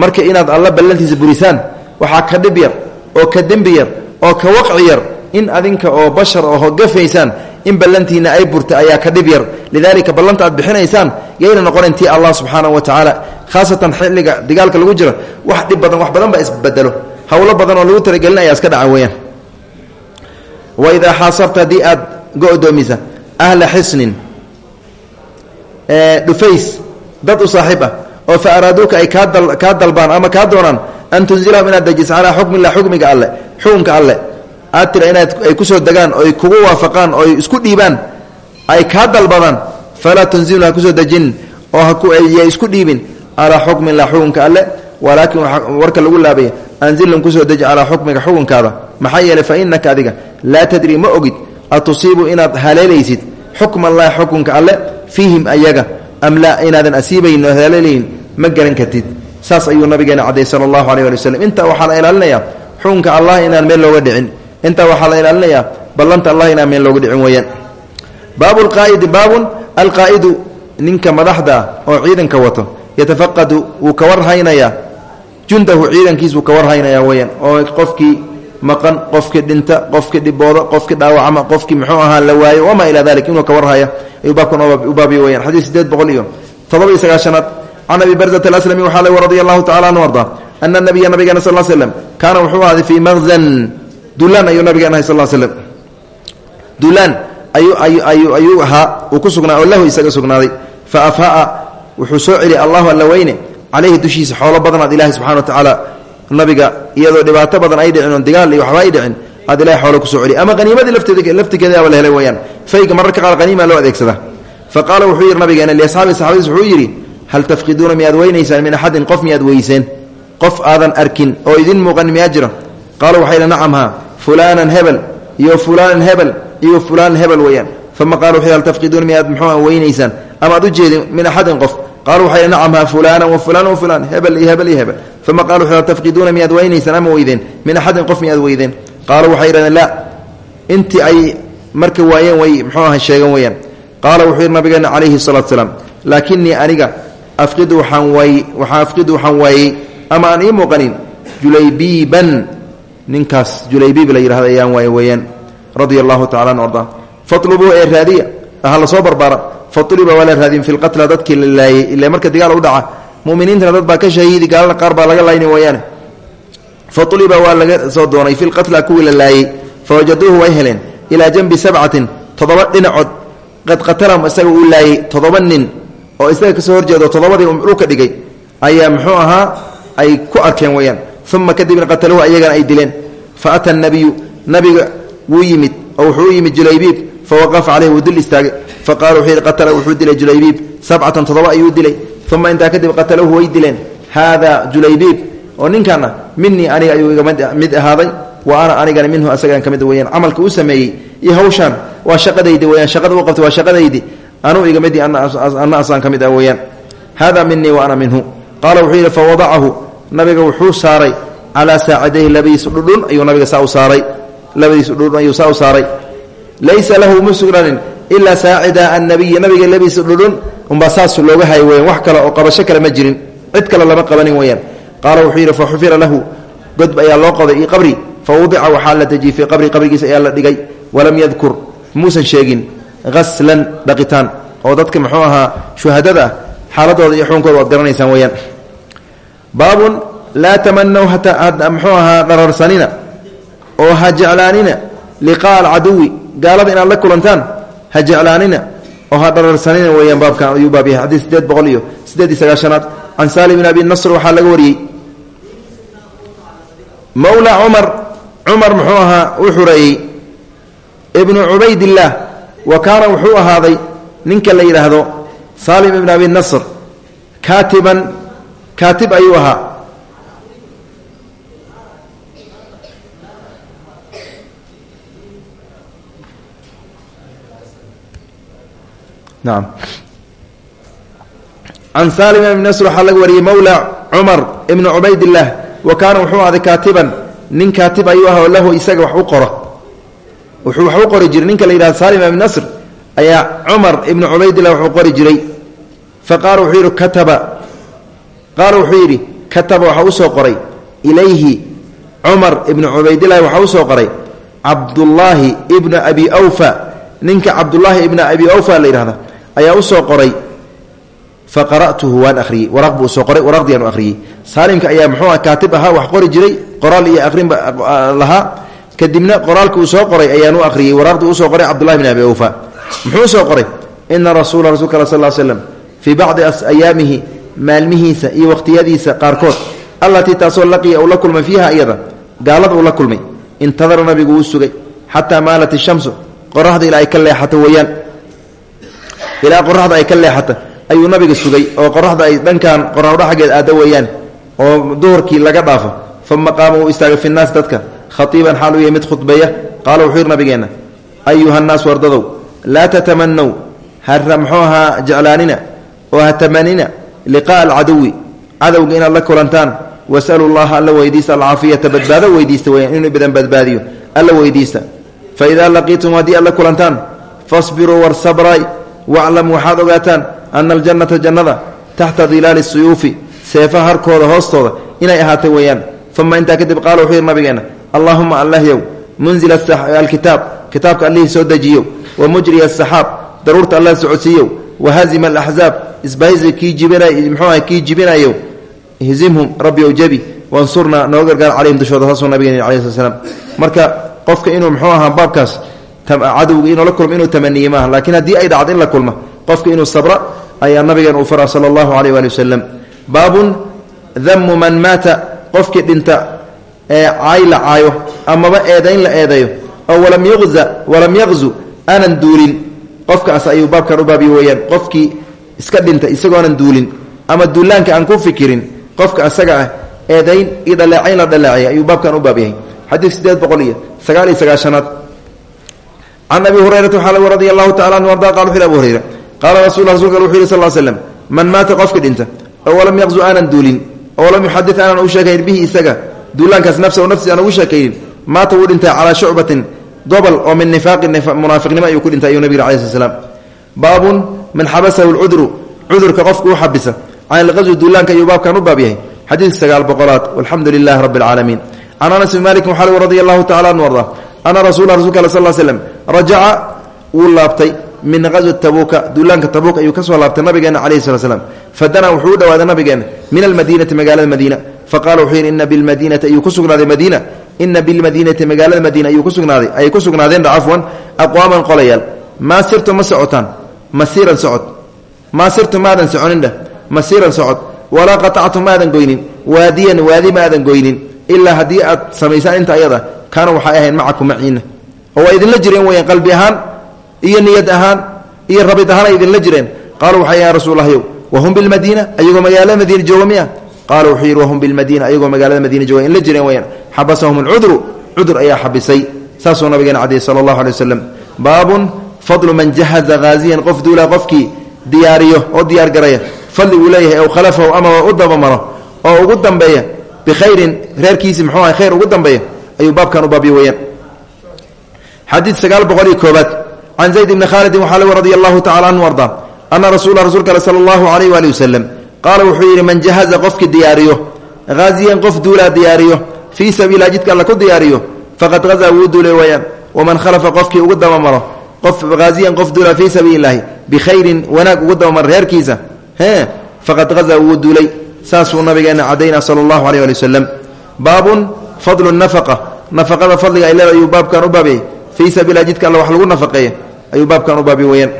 S1: Marka inaad alla ballantiisa burisaan waxaa ka dhib yar oo ka dembi yar oo ka waqci yar in adinka oo bashar oo hogafaysaan in ballantiina ay burta ayaa ka dhib yar. Lidaalika ballanta aad bixinaysaan yayna noqonayn tii allah subxaanahu wa tacaala khaasatan xilliga dagaalka lagu jira wax dhib badan wax badan baa isbedelo. Howlo badan oo lagu talagelin ayaa iska dhaca weeyaan. Wa idaa xaasabta haddii aad go-doomisa ahla xisnin dhufays dad u saaxiib ah oo fa araaduuka ay kaa dalbaan ama kaa doonaan an tunzilahum inaad dejiso calaa xukmillah xukmiga alle xukunka alle. Aad tira inaad ay ku soo degaan oy kugu waafaqaan oy isku dhiibaan ay kaa dalbadaan falaa tunzilu ha ku soo dejinin oo isku dhiibin calaa xukmillah xukunka alle walaakin warka lagu laabaya anzilhum ku soo deji calaa xukmiga xukunkaada maxaa yeelay fa inaka adiga laa tadri ma ogid atusiibu inaad haleelaysid xukma allahi xukunka alle fiihim ayaga am laa inaadan asiibayn oo haleelayn ma garan kartid saas ayuu nabigeena cadday sala allahu aleyh ali waslem intaa waxaa la ilaalinayaa xukunka allah inaan meel looga dhicin intaa waxaa la ilaalinayaa ballanta allah inaan meel looga dhicin weeyaan baabu lqaa'idi baabun alqaa'idu ninka madaxda oo ciidanka wato yatafaqadu wuu ka warhaynayaa jundahu ciidankiisuu ka warhaynayaa weyaan oo qofkii maqan qofkii dhinta qofkii dhibooda qofkii dhaawacma qofkii muxuu ahaa la waayo wamaa ilaa dalik inuu ka warhaya ayuu baabkan u baabiya weyaan xadiis sideed iyo todoba iyo sagaashanaad can abi barzat alaslami waxaa le radia allahu tacala anhu arda ana nabiya nabigeena sal slem kaana wuxuu ahaaday fii maqzan dulaan ayuu nabigeena ahay sal slem dulaan ayuu ahaa uu ku sugnaa oo lahu isaga sugnaaday. Fa afhaa wuxuu soo celiyay allahu alla weyne caleyhi dushiisa xoolo badanaad ilahi subxana wa tacaala nabiga iyadoo dhibaato badan ay dhicin oon digaal iyo waxba ay dhicin aad ilahay xoolo ku soo celiy ama haniimadii lafteeda laftigeedaaba la helay weyaan fayga mararka qaar haniima loo adeegsada. Fa qaala wuxuu yidhi nabigeena liasxaabi saxaabadiis wuxuu yidhi hal tafqiduuna miyaad weynaysaan min axadin? Qof miyaad weyseen qof aadan arkin oo idin muuqan miyaa jira? Qaala waxay dhi nacam haa iyo fulaanan hebel iyo fulaan hebel weeyaan. Uma qala wuxuu hal tafqiduuna miyaad muxuua weynaysaan? Ama ad jeedin min axadin qof qaalu waxay dhi nacam haa fulaanan wa fulaan wa fulaan hebel iyo hebel iyo hebel uma hal tafqiduuna miyaad weynaysaan ama weydeen min axadin qof miyaad weydeen qaalu waxay yidhahdeen laa intii ay marka waayeen way muxuu aha sheegan weeyaan qaala wuxuu yidhi nabigeena calayhi salatu salaam laakinii aniga afqidu waxaan waayey waxaa afqidu waxaan waayey ama aan ii muuqanin julaybiiban ninkaas julaybiib la yidhahda ayaan waaye weeyaan radia allahu tacala an arda fatlubuu ee la soo barbaara fauliba waa la raadin fi lqatla dadkii la laayey ila marka dagaal u dhaca muminiintana dad baa ka shahiidi gaalana qaar baa laga layni weeyaane fauliba waa laga soo doonay fi lqatla kuwii la laayey fawajaduuhu way heleen ilaa janbi sabcatin toddoba dhinacood qad qatalahum isaga uu laayey toddoba nin oo isaga ka soo horjeedo toddobadii dhulka dhigay ayaa muxuu ahaa ay ku arkeen weyaan uma kadibna qataluuhu ayagana ay dileen fa ata nabiyu nabiga wuu yimid oo wuxuu yimid julaybiib fawaqafa caleyhi wuu dil istaagay faqala wuxuu yidhi qatala wuxuu dilay julaybiib sabcatan toddoba ayuu dilay uma intaa kadib qataluuhu way dileen haada julaybiib oo ninkaana minii aniga ayuu iga mid ahaaday wa ana anigana minhu asagaan ka mid weyaan camalka uu sameeyey iyo hawshaan waa shaqadaydi weyaan shaqada u qabtay waa shaqadaydi anuu iga midi ana asaan ka mid ah weyaan hada minii wa ana minhu qaala nabiga wuxuu saaray calaa saacidayhi u saaray laysa lahu uma sugnanin ilaa saacida annabiyi nabiga labadiisa dhudhun. Umbaa saas looga hay weyan wax kale oo qabasho kale ma jirin. Cid kale lama qabanin weyaan qaala wuxuu fa xufira lahu. Godb ayaa loo qoday io qabri. Fa wadica waxaa la dejiyey fii qabri qabrigiisa ayaa la dhigay. Walam yadkur. Muusan sheegin. Haslan dhaqitaan. Oo dadka muxuu ahaa shuhadada xaaladooda iyo xukunkooda waad garanaysaan weyaan baabun laa tamanaw ahaa dhararsanina oo ha jeclaanina liqaa alcaduwi gaalada inaad la kulantaan ha jeclaanina oo ha dhararsanina weyaan baabkan ayuu baab yahay. Xadiis sideed boqol iyo sideed iyo sagaashanaad. Can saali bn abi nasr waxaa laga wariyey. Mawla cumar cumar muxuu ahaa u xureeyey ibnu wa kaana wuxuu ahaaday ninka la yidhaahdo saalim ibn abi nasr kaatiban kaatib ayuu ahaa naam can salim ibn nasr waxaa laga wariyey mawla cumar ibnu cubaydillaah wa kaana wuxuu ahday kaatiban nin kaatib ayuu ah oo lahu isaga wax u qoro wuxuu wax u qori jiray ninka la yidhahdo salim ibn nasr ayaa cumar ibnu cubaydillah wuxuu qori jiray fa qaala wuxuu yidhi kataba qaala wuxuu yidhi kataba waxaa u soo qoray ilayhi cumar ibnu cubaydillahi waxaa u soo qoray cabdullaahi ibna abi awfa ninka cabdullaahi ibna abi awfa la ayaa u soo qoray fa qara'tuhu waan waraq buu u soo qoray waraqdiiaan u akhriyey. Saalimka ayaa muxuu kaatib ahaa wax qori jiray qoraal iyo akhrinba lahaa. Kadibna qoraalka uu soo qoray ayaan u akhriyey waraqdii u soo qoray cabdullahi bn abi awfa. Muxuu soo qoray ina rasuula rasulka al sal slam fii bacdi ayaamihi maalmihiisa iyo wakhtiyadiisa qaarkood allatii taasoo laqiya uu la kulmay fiiha iyada gaalada uu la kulmay intadara nabigu uu sugay xataa maalat ishamsu qoraxda ilaa ay ka leexato weeyaan ilaa qoraxda ay ka leexata ayuu nabiga sugay oo qoraxda ay dhankan qoraxdho xaggeed aada weeyaan oo duhurkii laga dhaafo. Uma qaama uu istaagay fi dadka khatiiban xaal u yahay mid khudbeeya. Qaala wuxuu yidhi nabigeenna ayuha nnaas wardadow laa tatamanaw ha muxuu ahaa jeclaanina oo ha tamanina liqa'a alcaduwi cadowga inaad la kulantaan wasalu llaha alla weydiista alcaafiyata badbaado weydiista weyaan inuu badan badbaadiyo alla weydiista. Fa idaa laqiitum haddii aad la kulantaan fasbiruu war sabray waclam waxaad ogaataan ana aljannata jannada taxta dilaali suyuufi seefaha harkooda hoostooda inay ahaatay weeyaan uma intaa kadib qaala wuxuu yidhi nabigeena allaahuma allahyow munzila alkitaab kitaabka allihii soo dejiyow wa mujriya asaxaab daruurta allah socodsiiyow wahazima alaxzaab isbahaysi kii jibinay muxuu aha kii jibinayow hzimhum rabbiyow jebi wansurnaa noo gargaar calayhim dushooda saasuu nabigeen alai sl slam marka qofka inuu muxuu ahaa baabkaas cadowga inuu la kulmo inuu tamaniye maaha. Laakiin haddii ay dhacdo in la kulma qofka inuu sabra ayaa nabigeen uu fara sala allahu caleyh waali wasalam baabun damu man maata qofkii dhinta ee caay la caayo amaba eedayn la eedayo. Oo walam yuza walam yaqzu aanan duulin. Qofkaas ayuu baabkan u baabiye weeyaan. Qofkii iska dhinta isagoonan duulin. Ama duulaanka aan ku fikirin qofka asaga ah eedayn iyo la dhaleecay ayuu baabkan u baab yahay xadiid sagaal iyo sagaashanaad can abi lagu radia allahu tacala anhu arda qala wuxu yhi abu hurayra qaala rasul rasulka wuxu yidhi sal slem man maata qofki dhinta oo walam yaqzu aanan duulin oo lam yuxadid aanan u sheekayn bihi isaga duulaankaas nafsa nafsi aan ugu sheekaynin maata wuu dhintay calaa shucbatin gobol oo min nifaaqin munaafiqnimo ayuu ku dhintay ayuu nabig alai sl slam baabun man xabasahu lcudru cudurka qofku u xabisa can ilqaswi duulaanka ayuu baabkan u baab yahay xadiidka sagaal boqolaad walxamdu lilahi rabbi alcaalamiin can anas bn malikin waxaa lgu radi allahu tacala anu arda ana rasula rasulka al rajaca wuu laabtay min qaswi tabuuka duulaanka tabuuk ayuu ka soo laabtay nabigeena calayhi slat fadana wuxuu u dhawaaday nabigeena min almadiinati magaalada madiina. Faqala wuxuu yidhi ina bilmadiinati ayuu ku sugnaaday madiina. Ina bilmadiinati magaalada madiina ayuu kusugnaaday ayay ku sugnaadeen cafwan aqwaaman qolayaal. Maa sirtu ma socotaan masiiran socod. Sirtu maadan soconindheh masiiran socod. Walaa qatactu maadan goynin waadiyan waadi maadan goynin. Ilaa haddii aad samaysaan inta ayada kaana waxay ahayn macakum maciina oo waa idinla jireen weyaan qalbi ahaan iyo niyad ahaan iyo rabid ahaan ay idinla jireen. Qaaluu waxay ya rasuulahyow wahum bilmadiina ayagoo magaalada madiina jooga miya? Qaala wuxuu yidhi wahum bilmadiina ayagoo magaalada madiina jooga. In jireen weyaan xabasahum alcudru cudur ayaa xabisay. Saasuu nabigeena cadeyey sala allahu alay wasalam baabun fadlu man jahaza haaziyan qof duulaa qofkii diyaariyo oo diyaar garaya fadli uu leeyahay ow khalafahu amaba u dabamaro oo ugu dambeeya bikhayrin reerkiisi muxuu aha khayr ugu dambeeya ayuu baabkan u baabiyo weyaan xadiid sagaal boqol iyo koobaad can zayd bni khaalidin waxaa lagu radi allahu tacala anhu arda ana rasuula rasuulka ale sala allahu calayh waali wasalam qaala wuxuu yidhi man jahaza qofkii diyaariyo haaziyan qof duulaa diyaariyo fii sabiila jidka alla ku diyaariyo faqad hazaa wuu duulay wayaan waman khalafa qofkii ugu dabamaro qof haaziyan qof duulaa fii sabiili illaahi bikhayrin wanaag ugu dabamaro reerkiisa he faqad hazaa wuu duulay saasuu nabigeena cadayna sala allahu aleyh ali wasalam baabun fadlu nafaqa nafaqada fadliga fii sabiila jidka alla wax lagu nafaqeeya ayuu baabkan u baabiy weyaan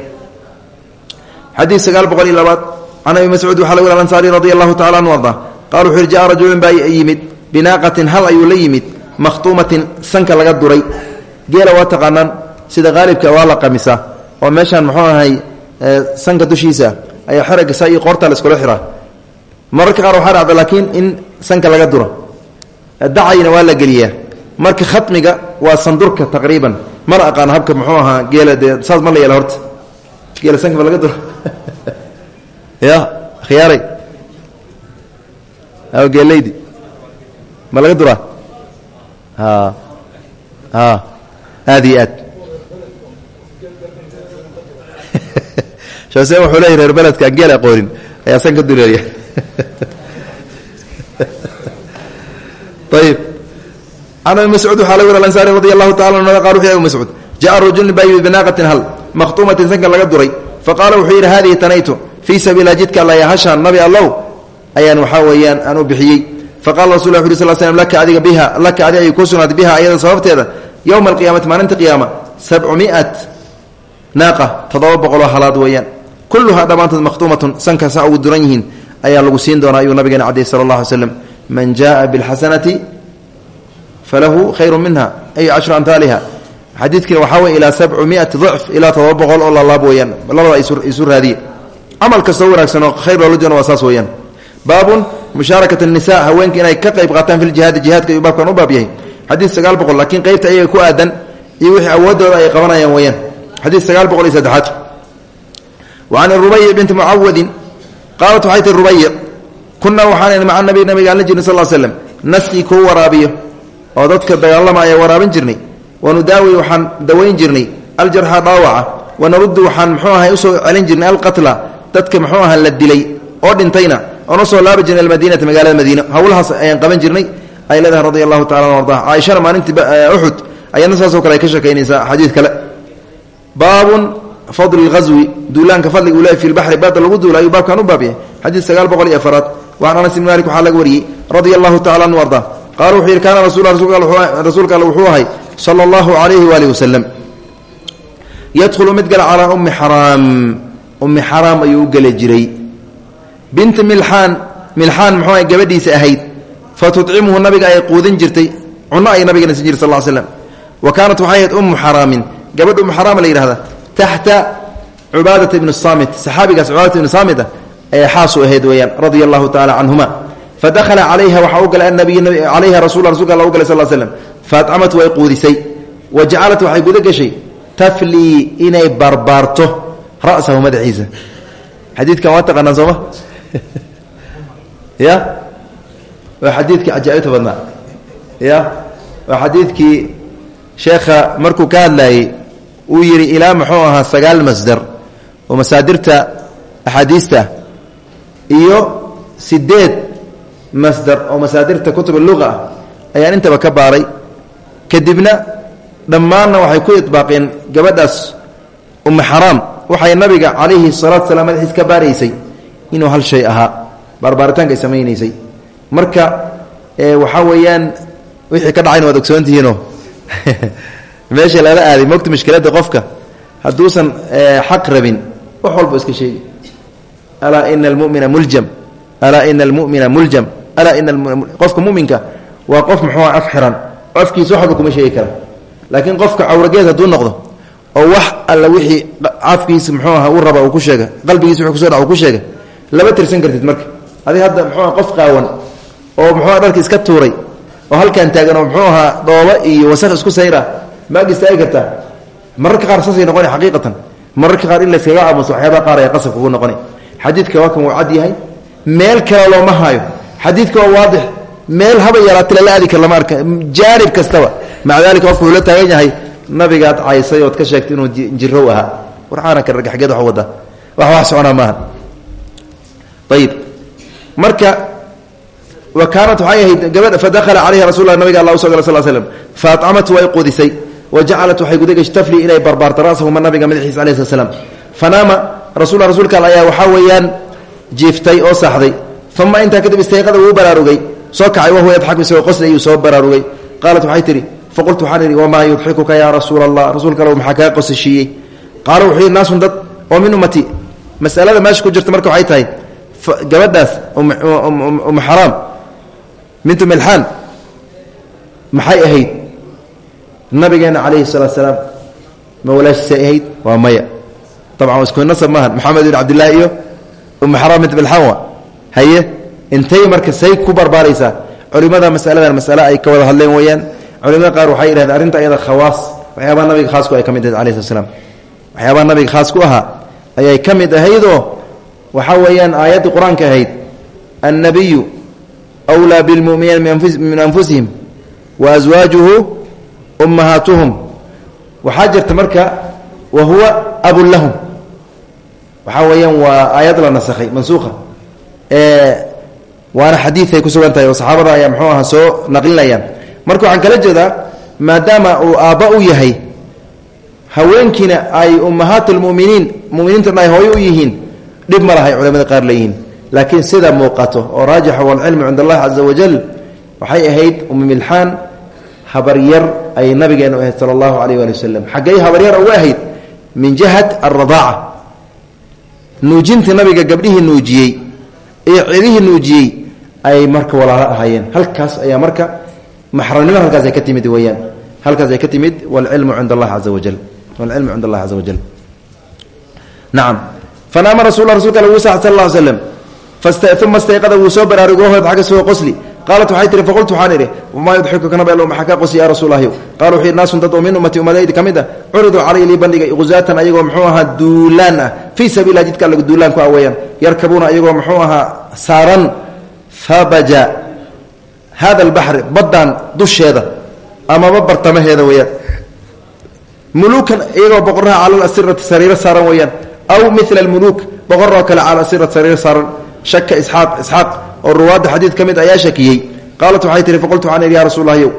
S1: xadiid sagaal boqol iyo labaad can abi mascuud waxaa lagu ansaari radi allahu tacala anu arda qala wuxu yidhi jaa rajulun baa yimid binaaqatin hal ayuu la yimid makhtuumatin sanka laga duray. Geela waa taqaanaan sida qaalibka waa la qamisaa oo meeshaan muxuu ahay sanka dushiisa ayaa xeragga saa iyo qoorta la iskula xiraa mararka qaar waxaa dhacda laakiin in sanka laga duro. Dacayna waa la marka khatmiga waa sandurka taqriiban. Mana aqaano habka muxuu ahaa geela dee saas ma la yeela horta. Geela sanka ma laga duro. Ya khiyaaray. Geeleydi ma laga duraa? A a aad iyo aad. Shase wuxuu leeyahy reer beledka aan geel aqoonin. Ayaa san ka dureeriya. Ayib can abi mascuud waxaa laga wari ansaari radi allahu tacala anhu qal wuxu abi mascuud ja'a rajulun baa yimid binaaqatin hal makhtuumatin sanka laga duray faqaala wuxuu yidhi hadihi tanaytu fii sabiila jidka alla yaa hashaan nabi allow ayaan waxaa weeyaan aan u bixiyey faqala rasul uri sl slm laka adiga biha laka adiga ayuu ku sugnaatay biha ayada sababteeda yowma alqiyaamati maalinta qiyaama sabcu miat naaqa toddoba boqoloo halaad weeyaan kulluhaa dhammaantood makhtuumatun sanka saa ugu duran yihiin ayaa lagu siin doonaa ayuu nabigeena cadey sala allah alay falahu khayru minha ay cashru amhaaliha xadiidkiina waxaa wey ilaa sabcu miati dicf ilaa todoba boqol oo lalaab weeyaan labada isu raadiye camal kastoo wanaagsan oo khayr loola jeedno waa saas weeyaan baabun mushaarakat الnisa haweenka inay ka qayb qaataan fi ljihaadi jihaadka ayuu baabkan u baab yahay xadiid sagaal boqol laakiin qeybta ayaga ku aadan iyo wixii awoodooda ay qabanayaan weeyaan xadiid sagaal boqol iyo saddexaad wa can rubayc binti mucawadin qaalat waxay tihi rubayic kunaa waxaan maca nabi nabiga aan la jirnay sal slm nasqii kuu waraabiyo oo dadka dagaalamaya waraabin jirnay wanudaawi waxaan dawayn jirnay aljarxa dhaawaca wanaruddu waxaan mxuu ahay u soo celin jirnay alqatla dadka mxuu aha la dilay oo dhintayna oon u soo laabi jirnay almadiinata magaalada madiina. Hawlahaas ayaan qaban jirnay ay leedahay radi allahu tacala an ardaha caaishana maalintii uxud ayadna saasoo kale ka sheekaynaysaa xadiid kale. Baabun fadli lghaswi duulaanka fadliga uu leey fi lbaxri baada lagu duula ayuu baabkan u baab yahay xadiid sagaal boqol iyo afaraad waan malik waxaa laga wariyey radia allahu tacala qaala wuxuu yidhi kaana rasuulka alle wuxuu ahay sala allahu calayhi waalihi wasalam yadkhulu mid gala calaa ummi xaraam. Ummi xaraam ayuu u geli jiray. Binti milxaan milxaan muxuu gabadhiisa ahayd fa nabiga ay quudin jirtay cunno ay nabigana siin jirtay sal l wa kaanat waxay ahayd ummu xaraamin gabadh ummu la yidhahda taxta cubaadata ibni saamit saxaabigaas cubaadat ibni saamit ah ayay xaasu ahayd weeyaan radia allahu canhuma fadakhala calayha waxaa u galay anabiy calayha rasul rasulka alla u galay sal slam faatcamat way quudisay wa jacalat waxay guda gashay taflii inay barbaarto ra'sahu madaxiisa xadiidkan waa taqaanaa sooma ya waa xadiidkii cajaa'ibta badnaa ya waa xadiidkii sheekha markuu ka hadlayey uu yidhi ilaa muxuu ahaa sagaal masdar oo masaadirta axaadiista iyo sideed masdar oo masaadirta kutub luqa ah ayaan intaba ka baaray. Kadibna dhammaanna waxay ku idbaaqeen gabadhaas ummu xaraam. Waxay nabiga calayhi salaatu salaam madaxiis ka baaraysay inuu hal shay ahaa. Baarbaaritaanka ay samaynaysay. Marka waxaa weeyaan wixii ka dhacayna waad ogsoontihiinoo meesha lala aaday mogta mushkiladda qofka. Hadduusan xaq rabin wax walba iska sheegi. Alaa ina almumina muljam. Alaa ina almumina muljam alaa ina qofka muminka waa qof muxuua af xiran afkiisa wax kuma sheegi kara laakiin qofka cawrageed hadduu noqdo oo wax alla wixii afkiisa muxuu aha uu raba uu ku sheega qalbigiisa wuu kuso dhac uu ku sheega lama tirsan kartid marka adig hadda muxuua qof qaawan oo muxuua dharka iska tuuray oo halkan taagan oo muxuu ahaa dhoobo iyo wasakh isku sayra maag istaagi kartaa mararka qaar saasay noqona xaqiiqatan mararka qaar in layskaga aamuso waxyaabaha qaar ayaa qasab kugu noqonay xadiidka waa kan wuu cad yahay meel kale looma haayo xadiidka waa waadix. Meel haba yaraati lala aadi kar lama arka kastaba. Maca dalika wuxuu la taagan yahay nabigaad caysay ood ka sheegtay inuu jirow ahaa. Warxaanaka ragaxgeed wax wada. Wax wax soconaa maaha ayib marka wa kaanat waxay ahayd gabadh fadakhala calayha nabiga alla uso gala sal slm way qudisay wa jacalat waxay gudagashay tafli inay barbaarto rasahuma nabiga madaxiisa alayh slat slam fanaama rasul rasuulka al ayaa waxaa weeyaan jiiftay oo saaxday uma intaa kadib istayqada wuu baraarugay soo kacay wahuwa yadxaku isagoo qosli ayuu soo baraarugay qaalat waxay tihi faqultu waxaan idhi wamaa yudxikuka yaa rasuula allah rasuulka allow maxaa kaa qosashiiyey qaala wuxuu yidhi naasun dad oo min ummati masalada meesha ku jirta marka waxay tahay gabadhaas umu xaraam bintu milxaan maxay ahayd nabigeena calayhi salaatu salaam ma walaashiisay ahayd waa maya dabcan isku nasab maahan maxamed bin cabdillahi iyo umu xaraam bint milxaan wa haye intay marka say ku barbaaraysaa culimada masaladan masale ay ka wada hadleen weeyaan. Culimada qaar waxay yidhahdeen arrinta ayada khawaas waxyaabaha nabiga khaas ku ay ka mid ahayd slat slam nabiga khaas ku ahaa ayay ka mid ahaydoo waxaa weeyaan aayaddii qur'aanka ahayd annabiyu wlaa bilmuminiina min anfusihim wa aswaajuhu ummahaatuhum. Waxaa jirta marka wa huwa abun lahum. Waxaa weeyaan waa aayad la nasakhay mansuuqa waana xadiiay ku sugan tahay oo saxaabada ayaa mxuu aha soo naqlinayaan marka waxaan kala jeedaa maadaama uu aabba u yahay haweenkiina ay ummahaat lmuminiin muminiintana ay hooyo u yihiin dhib ma lahay qaar leeyihiin. Laakiin sida muuqato oo raajixa walcilmu cind allahi caza wajal waxay ahayd ummi milxaan habaryar ayay nabigeenu ahayd sala allahu alayh ali wasalam xaggay habaryar uga ahayd min jihat alradaaca nuujintii nabiga gabdhihii nuujiyey iyo cidihii nuujiyey ayay marka walaalo ahaayeen. Halkaas ayaa marka maxramnimada halkaas ay ka timid weyaan halkaas ay ka timid wlcilmu cind allahi caza wajal walcilmu cind allahi caza wajal nacam fanaama rasul rasulka alle wuu sax sal alla slam uma stayqada wuu soo baraarugo xagga soo qosli qaalat waxay tihi faqultu waxaan idhi wamaa yudxikuka nabi allow maxaa kaa qosli yaa rasuul ahyow qala wuxuu yidhi naasun min ummati ummadaydi ka mid calay lii bandhigay huzaatan ayagoo muxuu ahaa duulaan ah fii jidka alla duulaan ku ah weeyaan ayagoo muxuu ahaa saaran fabaja hada albaxri baddan dusheeda amaba bartamaheeda weeyaan muluukan iyagoo boqoraha cala asirati sariiro saaran weeyaan aw mila almuluuk boqoroo kale cala asirati sariiro saaran shaka isxaaq isxaaq oo ruwaadda xadiid ka mid ayaa shakiyey. Qaalat waxay tihi faqultu waxaan ya rasuul lahyow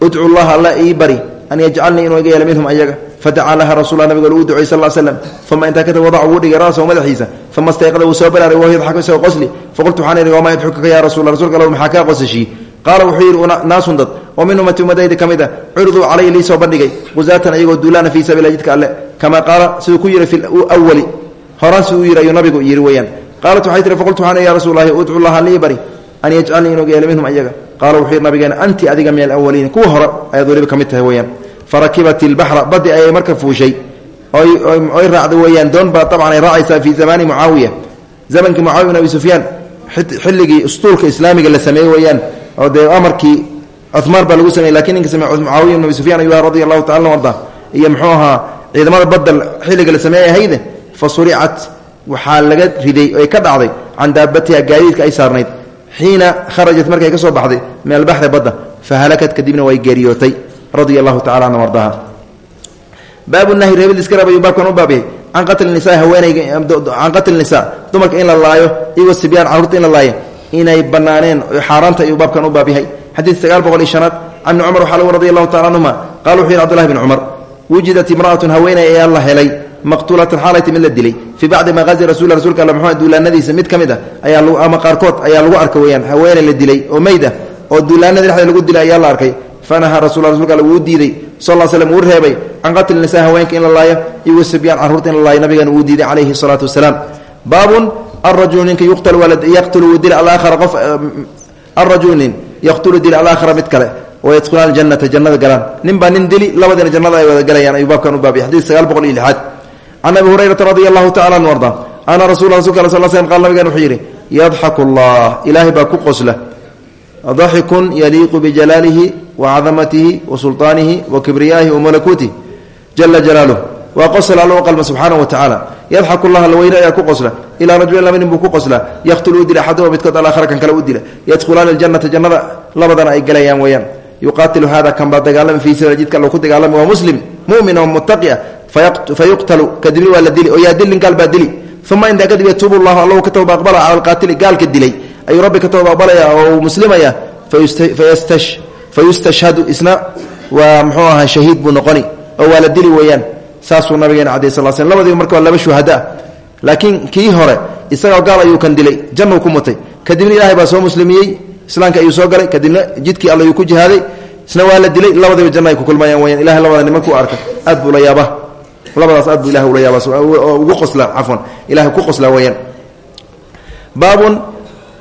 S1: udcu llaha alla ii bari an yajcalnii inuu iga yeela minhum ayaga. Fadacaa laha rasuula nabiga lagu ducey sal slam uma intaa kadib wadac wuu dhigay ra'sahu madaxiisa uma istayqada wuu soo balaaray wahu yadxaku isagoo qosli. Faqultu waxaan idhi wamaa yadxukaka ya rasuula rsulka alla maxaa kaa qosashii? Qaala wuxuu yidhi dad oo min ummati ummadayda ka mid a curiduu calaya lii soo bandhigay qusaatan ayagoo duulaana fii sabiila jidka alle. Kamaa qaala ku yidhi fi wali horaan siduu ayuu nabigu yidhi weeyaan qaalat waxay tihi faqultu waxaan ya rasuul lahi udcu llaha lii bari an yajcalnii inuu yeelo minhum ayaga qaala wuxuu yidhi nabigeena anti adiga min alawaliin kuwa hore ayaad weliba ka mid tahay weeyaan farakibat ilbaxra baddi ayay marka fuushay oy raacday weeyaan doon baa dabcan ay raacaysaa fii zamaani mucaawiya zamankii mucaawiya bin abi sufyaan xilligii ustuulka islaamiga la sameeyey weeyaan oo dee amarkii cumaan baa lagu sameyey laakiin ninka samey mucaawiya bin abi sufyan ayuu radi allahu taala arda iyo muxuu ahaa ciidamada badda xilliga la sameeyey ahayde fa suricat waxaa laga riday oy ka dhacday can daabatiha gaadiidka ay saarnayd. Xiina kharajat markay ka soo baxday min albaxri badda fa halakat kadibna way geeriyootay. Radia allahu tacala anha ardaha baabu nahyi reebid iska reebayu baabkan u baabyahay can qatli nisa haweenayga can qatli nisa dumarka in la laayo igo sibyaan carruurta in la laayo inay banaaneen xaaraanta ayuu baabkan u baab yahay xadiid sagaal boqol iyo shanaad can ibni cumar waxaa lagu radi allahu tacala anhuma wujidat imra'atun haweenay ayaa la helay maqtuulatan xaalayta mid la dilay. Fii bacdi maqaazi rasul rasulka alla muxuu duulaanadiisa mid ka mid ah ama qaarkood ayaa lagu arkay weyaan haweeney la dilay oo meyd ah oo duulaanadii dhexdeed lagu dilay ayaa la arkay. Fanaha rasul rasulka wuu diiday. Sal l slm in la laayo iyo sibyaan carruurta in la laayo nabigan wuu diiday calayhi salaatu wasalaam baabun arajulu ninka yuqtal yaqtulu wuu dila alaakhara qof arajulu nin yaqtulu dila alaakhara mid kale janata jannada galaan. Nin baa nin jannada ay wada galayaan ayuu baabkan u baabay xadiid sagaal can abi hurayrata radia allahu tacala anu arda ana rasul rasulka al sl qal nabigan wuxuu yidhi allah ilaahay baa ku qosla daxikun yaliiqu bijalaalihi wacadamatihi wa sulطaanihi wa kibriyaahi wa malakuutih jala jalaaluh waa qosla alla u qalma wa tacaala yadxaku llah alweyne ayaa ku qosla ilaa rajulin laba nin ku qoslaa yaqtulu u dila axaduma midkood alaakhara kan kale u dila aljanata jannada labadana ay galayaan weeyaan yuqaatilu hada kan baa dagaalami fii sira jidka allo ku dagaalami waa muslim mumin oo muttaqi ah fayuqtalu kadibna waa la dili oo yaa dilin gaal baa dili uma intaa kadib yatuubu llahu allahu ka tooba aqbala cala alqaatili gaalka dilay ayuu rabbi ka tooba aqbalaya oo uu muslimaya fayustashhadu isna waa muxuu ahaa shahiid buu noqoni oo waa la dili weeyaan saasuu nabigeena cadayi sal sl labadiiba marka waa laba shuhadaa laakiin kii hore isagao gaal ayuu kan dilay jannuu ku mutay kadibna ilaahay baa soo muslimiyey islaamka ayuu soo galay kadibna jidkii alla yuu ku jihaaday isna waa la dilay labadiiba janna ay ku labadaas aad buu ilahay ula yaaba oo ugu qosla cafwan ilahay ku qosla weeyaan. Baabun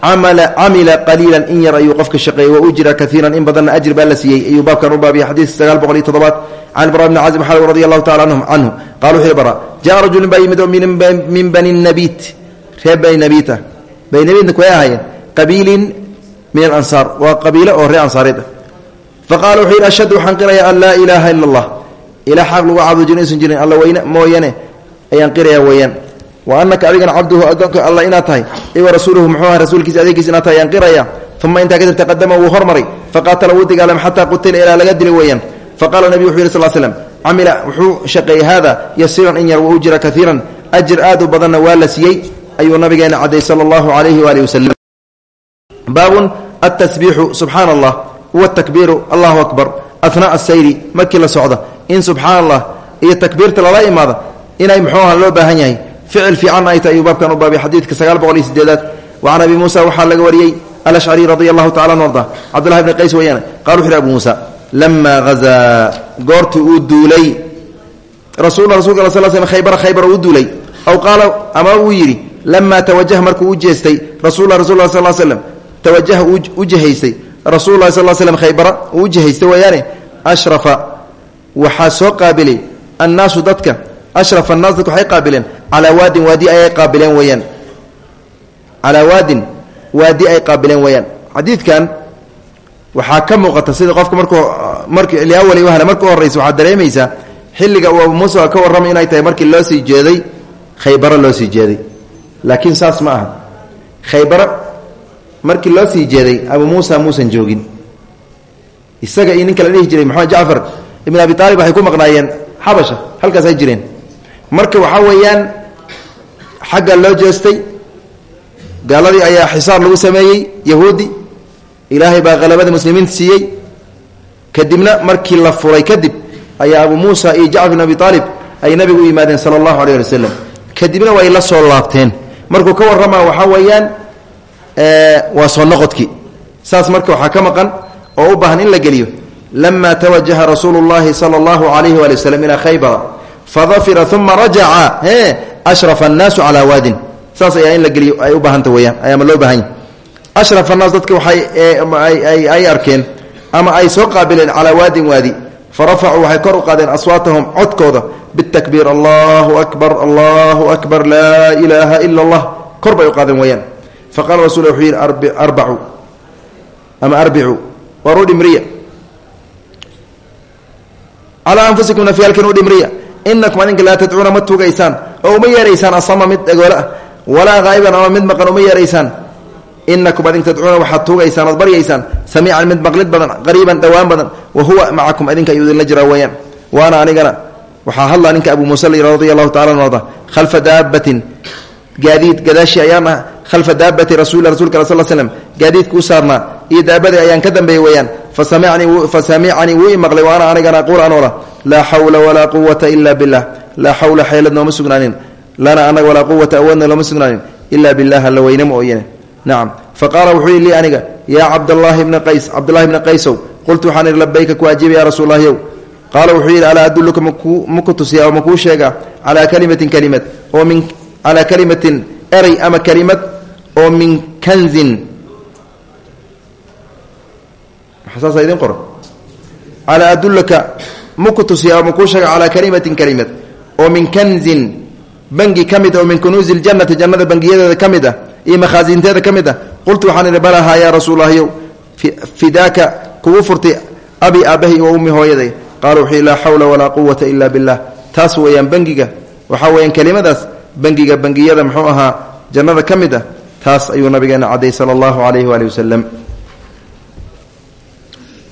S1: camila qaliila in yar ayuu qofka wa ujira kaiiran in badanna ajr baa la siiyey ayuu baabkan u baabiyay xadiidka sagaal boqol iyo toddobaad can bara bni anhum canhu qala wuxu bara jaa rajulun baa yimid min bani nabiit reer bani nabiita bani nabiitna kuway min alansaar waa qabiilo oo reer ansaareed ah. Faqala wuxuu yidhi an laa ilaaha ila allah ilaa xaq lagu caabudo jiro insan jirin alla weyne mooyane ayaan qiraya weeyaan. Wa anaka adigana cabduhu adoonka alla inaad tahay iwa rasuuluhu muxuu aha rasuulkiisa adeegiisa inaad tahay ayaan qiraya uma intaa kadib taqadama wuu hormaray. Faqaatala wuu dagaalamay xataa qutila ilaa laga dilay weeyaan. Faqala nebigu wuxu yidhi sal slm camila wuxuu shaqeeyey hada yasiiran in yar wa ujira kaiiran ajir aad u badanna waa la siiyey ayuu nabigeena cadday sala allahu calayhi waalihi wasalam baabun altasbiixu subxaana allah huwa takbiiru allahu akbar. Ahnaaa asayri markii la socda in subxaana allah iyo takbiirta lala imaada inay muxuu aha loo baahan yahay. ficil fiican ay tahay ayuu baabkan u baabay xadiidka sagaal boqol wa can abi muusa waxaa laga wariyey alashcari radi allahu tacala anu arda. Cabdullahi bni qays weyaane qala wuxu yhi abu muusa lamaa hazaa goortii uu duulay. Rasul rasulka al sl sl khaybara khaybar uu duulay. Aw qaala ama uu yidhi lamaa tawajaha markuu u jeestay rasul rasul sal slm tawajaha u jihaystay rasul lah sal slm khaybara u jihaystay weeyaane ashrafa waxaa soo qaabilay annaasu dadka ashraf annaas dadka waxay qaabileen calaa waadin waadi ayay qaabileen weeyaan. Calaa waadin waadi ay qaabileen weeyaan. Xadiidkan waxaa ka muuqata sida qofka markuu marki liawali wahla marka u horreysa waxaad dareemaysaa xilliga uu abu muusa ka warramay inay tahay markii loo sii jeeday khaybaro loo sii jeeday. Laakiin saas ma aha. Khaybaro markii loo sii jeeday abu muusa muusan joogin. Isaga iyo ninka la jiray maxamed jacfar ibn abi aalib waxay ku maqnaayeen xabasha halkaas ay jireen. Marka waxaa weeyaan xagga loo jeestay gaaladii ayaa xisaar lagu sameeyey yahuudi. Ilaahay baa qalabada muslimiinta siiyey. Kadibna markii la furay kadib ayaa abu muusa iyo jacfar bin abi aalib ay nabigu u yimaadeen sala allahu aleyh ali wasalam kadibna way la soo laabteen. Markuu ka warramaa waxaa weeyaan waa soo noqodkii saas marka waxaa ka maqan oo u baahan in la geliyo lama tawajaha rasuulu llahi sala allahu alayhi waali waslm ilaa khaybara fadafira uma rajaca e ashrafa annaasu calaa waadin saas ayaa in la geliyo ay u baahanta weyaan ayaama loo baahan yahy ashraf annaas dadka waxay ay arkeen ama ay soo qaabileen calaa waadin waadi farafacuu waxay kor u qaadeen aswaatahum codkooda bitakbiir allahu akbar allahu akbar laa ilaaha ila allah kor bay u qaadeen weyaan faqala rasul wuxuu yidhi arbacu ama arbicuu war u dhimriya calaa anfusikum nafyaalkin u dhimriya. Inakum adinka laa tadcuuna ma tugaysaan oo uma yeeraysaan asama mid dhagoole ah walaa haa'iban ama mid maqan uma yeeraysaan inakum adinka tadcuuna waxaad tuugaysaan ood baryaysaan. Samiican mid maqlid badan qariiban dhowaan badan. Wa huwa macakum adinka ayuu idinla jiraa weeyaan. Waana anigana waxaa hadlaa ninka abu muusa la yidha radi allahu tacala arda khalfa daabatin gaadiid gadaashii ayaan khalfa daabati rasuuli rasulka al sl slm gaadiidkuu saarnaa iyo daabadii ayaan ka dambeeyey weeyaan fasamicanii wuu i maqlay wa ana anigana aquul anoola laa xawla walaa quwata ila bilah laa xawla xeelad nooma sugnaanin lana anaga walaa quwata awoodna looma sugnaanin ila bilah alla weyne mooyane nacam faqaala wuxuu yidhi lii aniga yaa cabdallaahi bna qays cabdullahi bna qaysow qultu waxaan idhi labayka ku ajiiba ya rasuul lahyow qaala wuxuu yidhi alaa adulluka maku tusiya oo makuu sheega calaa kalimatin kalimad oo min calaa kalimatin eray ama kalimad oo min kanzin. Saasa idin qoro. Calaa adullaka maku tusiya oo makuu sheega calaa kalimatin kalimad oo min kanzin bangi ka mid oo min kunuusi ljannati jannada bangiyadeeda ka mid ah iyo makhaasinteeda ka mid ah. Qultu waxaan idhi balahaa yaa rasuulahyow fidaaka kugu furtay abi aabbahay wa ummi hooyaday. Qaala wuxuu laa xawla walaa quwata ila billah. Taas weeyaan bangiga. Waxaa weeyaan kelimadaas bangiga bangiyada muxuu ahaa jannada ka mid ah taas ayuu nabigeena cadday sala allahu calayhi waali wasalam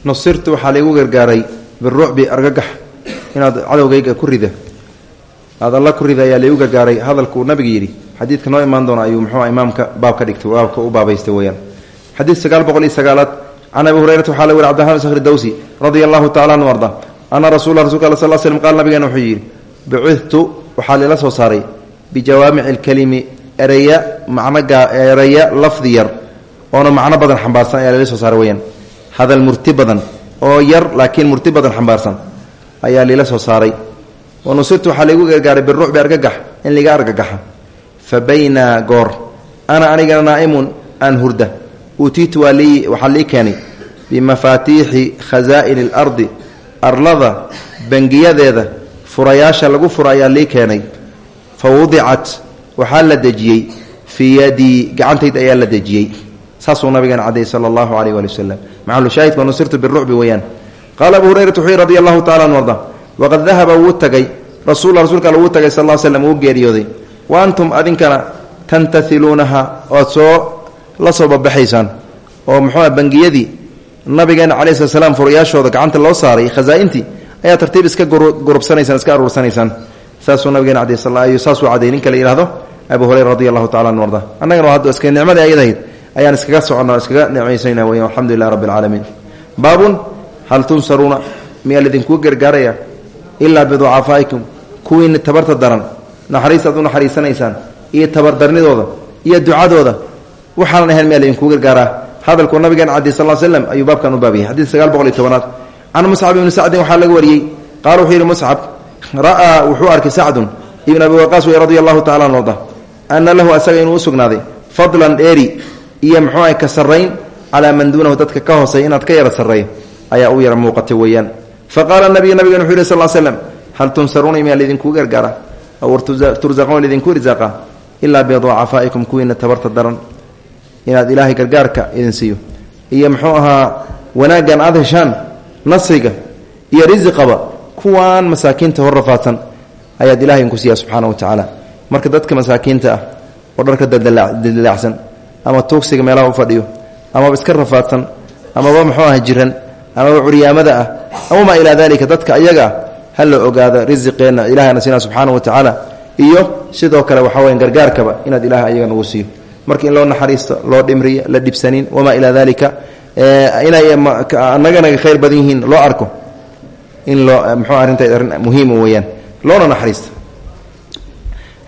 S1: nusirtu waxaa gargaaray birucbi argagax inaad cadowgayga ku rida. Aad alla ku rida ayaa laygu gargaaray hadalkuu nabiga yidhi xadiidka noo imaan doona ayuu muxuua imaamka baab ka dhigtay baabka u baabaystay weyaan xadiid sagaal boqol iyo sagaalaad can abi hurayrata waxaa la weri cbdiraxman sakhri dawsi radia allahu tacala anu arda ana rasuula rasulka al sal slm qaala nabigeena wuxuu yidhi bucidtu waxaa lila soo saaray bijawaamici lkelimi ereya macnogaa ereya lafdi yar oona macno badan xambaarsan ayaa lila soo saaray weyaan hadal murti badan oo yar laakiin murti badan xambaarsan ayaa lila soo saaray. Wa nusirtu waxaa laygu gargaaray birucbi argagax in liga argagaxa. Fa bayna goor ana anigana naa'imun aan hurda. Uutiitu waa lii waxaa lii keenay bimafaatiixi khasaa'ini alardi arlada bangiyadeeda furayaasha lagu fura ayaa lii keenay fa wudicat waxaa la dejiyey fii yadii gacantayda ayaa la dejiyey saasuu nabigeena cadday sala allahu caleyh waali wasalam maxalu shaahidka nusirtu birucbi weeyaan qaala abu hurayrata wuxuu radi allahu tacala anu arda waqad dahaba wuu tagay rasul rasuulka all wuu tagay sal l slam wuu geeriyooday wa antum adinkana tantailuunaha oad soo la soo babaxaysaan oo muxuua bangiyadii nabigeena calayi slat slam furayaashooda gacanta loo saaray khazaa-intii ayaa tartiib iska gurubsanaysaan iska aruursanaysaan saasuu nabigeena cadey saasuu caday ninka la yihahdo abu hurayra radi allahu tacala anu arda annagana hadda iska nicmadii ayadahayd ayaan iskaga soconna iskaga nicmaysayna weya alxamdu lilah rabbi alcaalamiin baabun hal tunsaruuna miyaa laidinkugu gargaaraya? Ilaa biducafaa'ikum kuwiina tabarta daran naxariis aad u naxariisanaysaan iyo tabardarnidooda iyo ducadooda waxaanan ahayn miyaa laidinkugu gargaaraa? Hadalkuu nabigeena cadi sal l slem ayuu baabkan u baabiyay xadiid sagaal boqol iyo tobanaad. Can muscab ibni sacdin waxaa laga wariyey qaala ra'aa wuxuu arkay sacdun ibn abi waqaas wey radi allahu tacala an arda ana lahu asaga inuu u sugnaaday fadlan dheeri iyo muxuu ah ka sarrayn calaa man duunahu dadka ka hoosey inaad ka yara sarreeyo ayaa u yara muuqatay weeyaan. Fa qaala nabiyu nabigen wuxu yhi sal l slem hal tunsaruuna miyaa laydinkugu gargaara? Aw tursaquuna laydinku risaaqaa? Ilaa biducafaa'ikum kuwiina tabarta daran inaad ilaahay gargaarka idin siiyo. Iyo muxuu ahaa wanaaggan aad heshaan nasriga iyo risiqaba kuwaan masaakiinta hor rafaadsan ayaad ilahay inku siiya subxaana wa tacaala. Marka dadka masaakiinta ah oo dharka dadilaacsan ama tuugsiga meelaha u fadhiyo amaba iska rafaadsan amaba muxuu aha jiran amaba curyaamada ah ama maa ilaa dalika dadka ayaga ah ha la ogaado risiqeenna ilahana siina subxaana wa tacaala. Iyo sidoo kale waxaa weya gargaarkaba inaad ilaah ayaga nagu siiyo. Marka in loo naxariisto loo dhimriyo la dhibsanin wamaa ilaa dalika inay anaganaga khayr badan yihiin loo arko in loo mxuu arrinta arrin muhiima weeyaan. Loona naxariisto.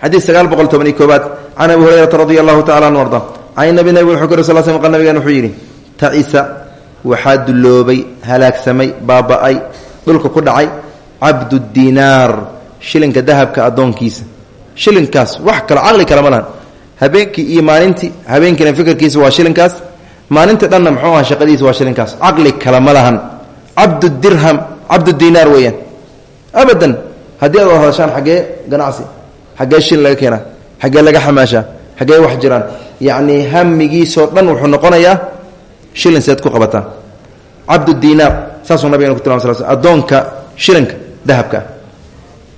S1: Xadiid sagaal boqol toban iyo koobaad can abi hurayrata radi allahu tacala anu arda can nabi nabig wuxuu kor sal sl wuxuu yidhi tacisa waxaa dulloobay halaagsamay baaba-ay dhulka ku dhacay cabdu dinaar shilinka dahabka addoonkiisa. Shilinkaas wax kale caqli kale ma lahan. Habeenkii iyo fikirkiisa waa shilinkaas. Maalinta dhanna muxuu aha shaqadiisa waa shilinkaas. Caqli kale ma lahan. Cabdu dirham cabdu dinaar weeyaan. Abadan haddii aad hadashaan xaggee ganacsi xaggee shilin laga keenaa xaggee laga xamaashaa xaggee wax jiraan yacni hamigiisoo dhan wuxuu noqonayaa shilin seed ku qabataa cabdu dinaar saasuu nabigana ku tilmam sal sl shilinka dahabka. Ah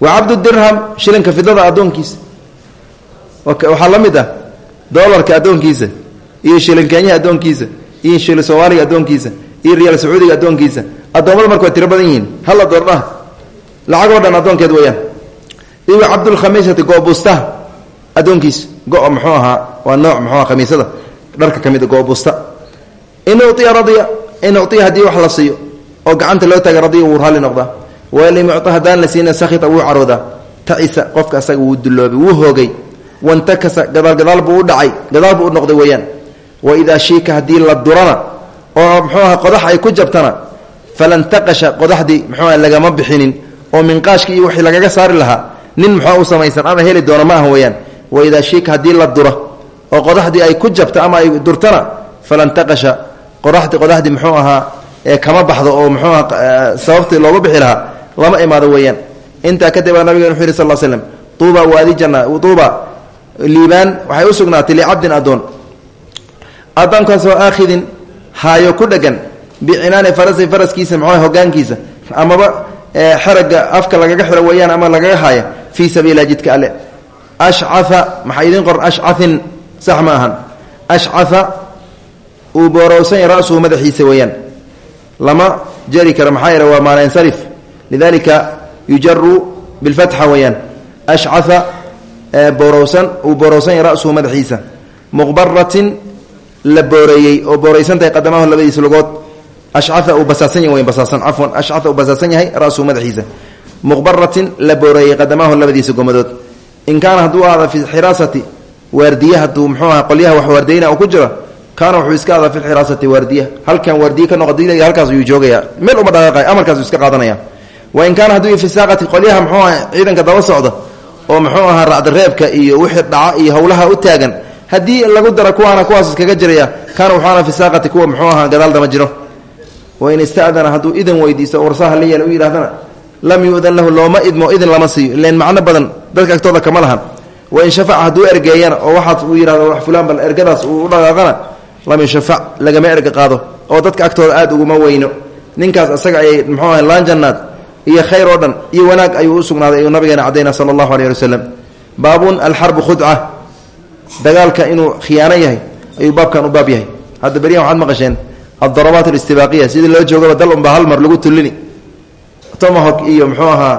S1: wa cabdu dirham shilinka fidada addoonkiisa. Waxaa la mid ah addoonkiisa iyo shilin kenyaha addoonkiisa iyo shilin soomaaliga addoonkiisa iyo riyaal sacuudiga addoonkiisa. Addoommada marka way tiro badan yihiin. Hal adoordhaha lacagoo dhan addoonkeed weeyaan. Iyo cabdulkhamiisati goobustaha addoonkiisa go- muxuu ahaa waa nooc muxuu aha khamiisada. Dharka ka mid a goobusta in radiya in uiya haddii wax la siiyo oo gacanta loo taaga radiya wuu raalli noqdaa walim yucta haddaan la siina sakhita wuu caroodaa tacisa qofka asaga wuu dulloobay wuu hoogay. Wantakasa gadaalgadaal buu u dhacay gadaal buu noqday weeyaan. Wa idaa shiika haddii la durana oo muxuu aha qodax ay ku jabtana falantaqasha qodaxdii muxuu aha lagama bixinin oo minqaashkii iyo wixii lagaga saari lahaa nin muxuu u samaysan ama heli doono ma aha weeyaan. Wa idaa shiika haddii la duro oo qodaxdii ay ku jabto ama ay durtana falantaqasha qodaxdi qodaxdii muxuu ee kama baxdo oo muxuu aha sababtii looga bixi lahaa lama imaado weeyaan. Intaa kadib baa nabigen wuxu yidhi sal slm tuuba waadi janna tuuba liibaan waxay u sugnaatay licabdin addoon. Addoonkaasoo aakhidin haayo ku dhegan bicinaani farasi faraskiisa muxuu hogaankiisa amaba xeraga afka lagaga xiro weeyaan ama lagaga haaya fii sabiila jidka alle. Ashcaa maxaa idiin qoran ashcain sax ma ahan. Ashcaa madaxiisa weeyaan. Lama jeri karo maxaa yeele waa maalansarif lidalika yujaru bilfatxa weeyaan. Ashcaa boorowsan uu boorowsanya rasuhu madaxiisa. Muqbaratin la booreeyey oo booraysan tahay qadamahu labadiisa lugood. Ashcaa uu basaasan yahy basaasan. Cafwan ashcaa uu basaasan yahay rasuhu madaxiisa. La booreeyey qadamahu labadiisa gomadood in kaana hadduu ahda fi xiraasati waardiye hadduu qolyaha wax waardiyeyna uu ku jiro kaana wuxuu iska ahdaa fi xiraasati waardiya halkan waardiye ka noqodilaya halkaas ayuu joogaya meel uma dhaqaaqay amarkaasuu iska qaadanaya. Wa in kaana hadduu fi saaqati qolyaha muxuu aha ciidanka daba socda oo muxuu ahaa racdareebka iyo wixii dhaca iyo howlaha u taagan haddii lagu daro kuwaana kuwaas iskaga jiraya kaana wuxuuna fi saaqati kuwa muxuu ahaa gadaal dama jiro. Wain istadana hadduu idan weydiisto warsaha la yeel u yidhahdana lam yu'dan lahu looma idmo idin lama siiyo. Ilan macno badan dadka agtooda kama lahan. Wain shafaca hadduu ergeeyana oo waxaas uu yidhahdo wax fulaan bal ergadaas uu u dhaqaaqana lam yushafac lagama erga qaado oo dadka agtooda aad uguma weyno. Ninkaas isaga ayay muxuu ahay laan jannaad iyo khayr oo dhan iyo wanaag ayuu u sugnaaday ayuu nabigeena cadayna sala allahu aleyh baabun alxarbu khudca dagaalka inuu khiyaano yahay ayuu baabkan u baab yahay. Hadda beryahan waxaad maqasheen aldarabaat alistibaaqiya sidii loo joogaba dal unba hal mar lagu tullini. Tomahawk iyo muxuu ahaa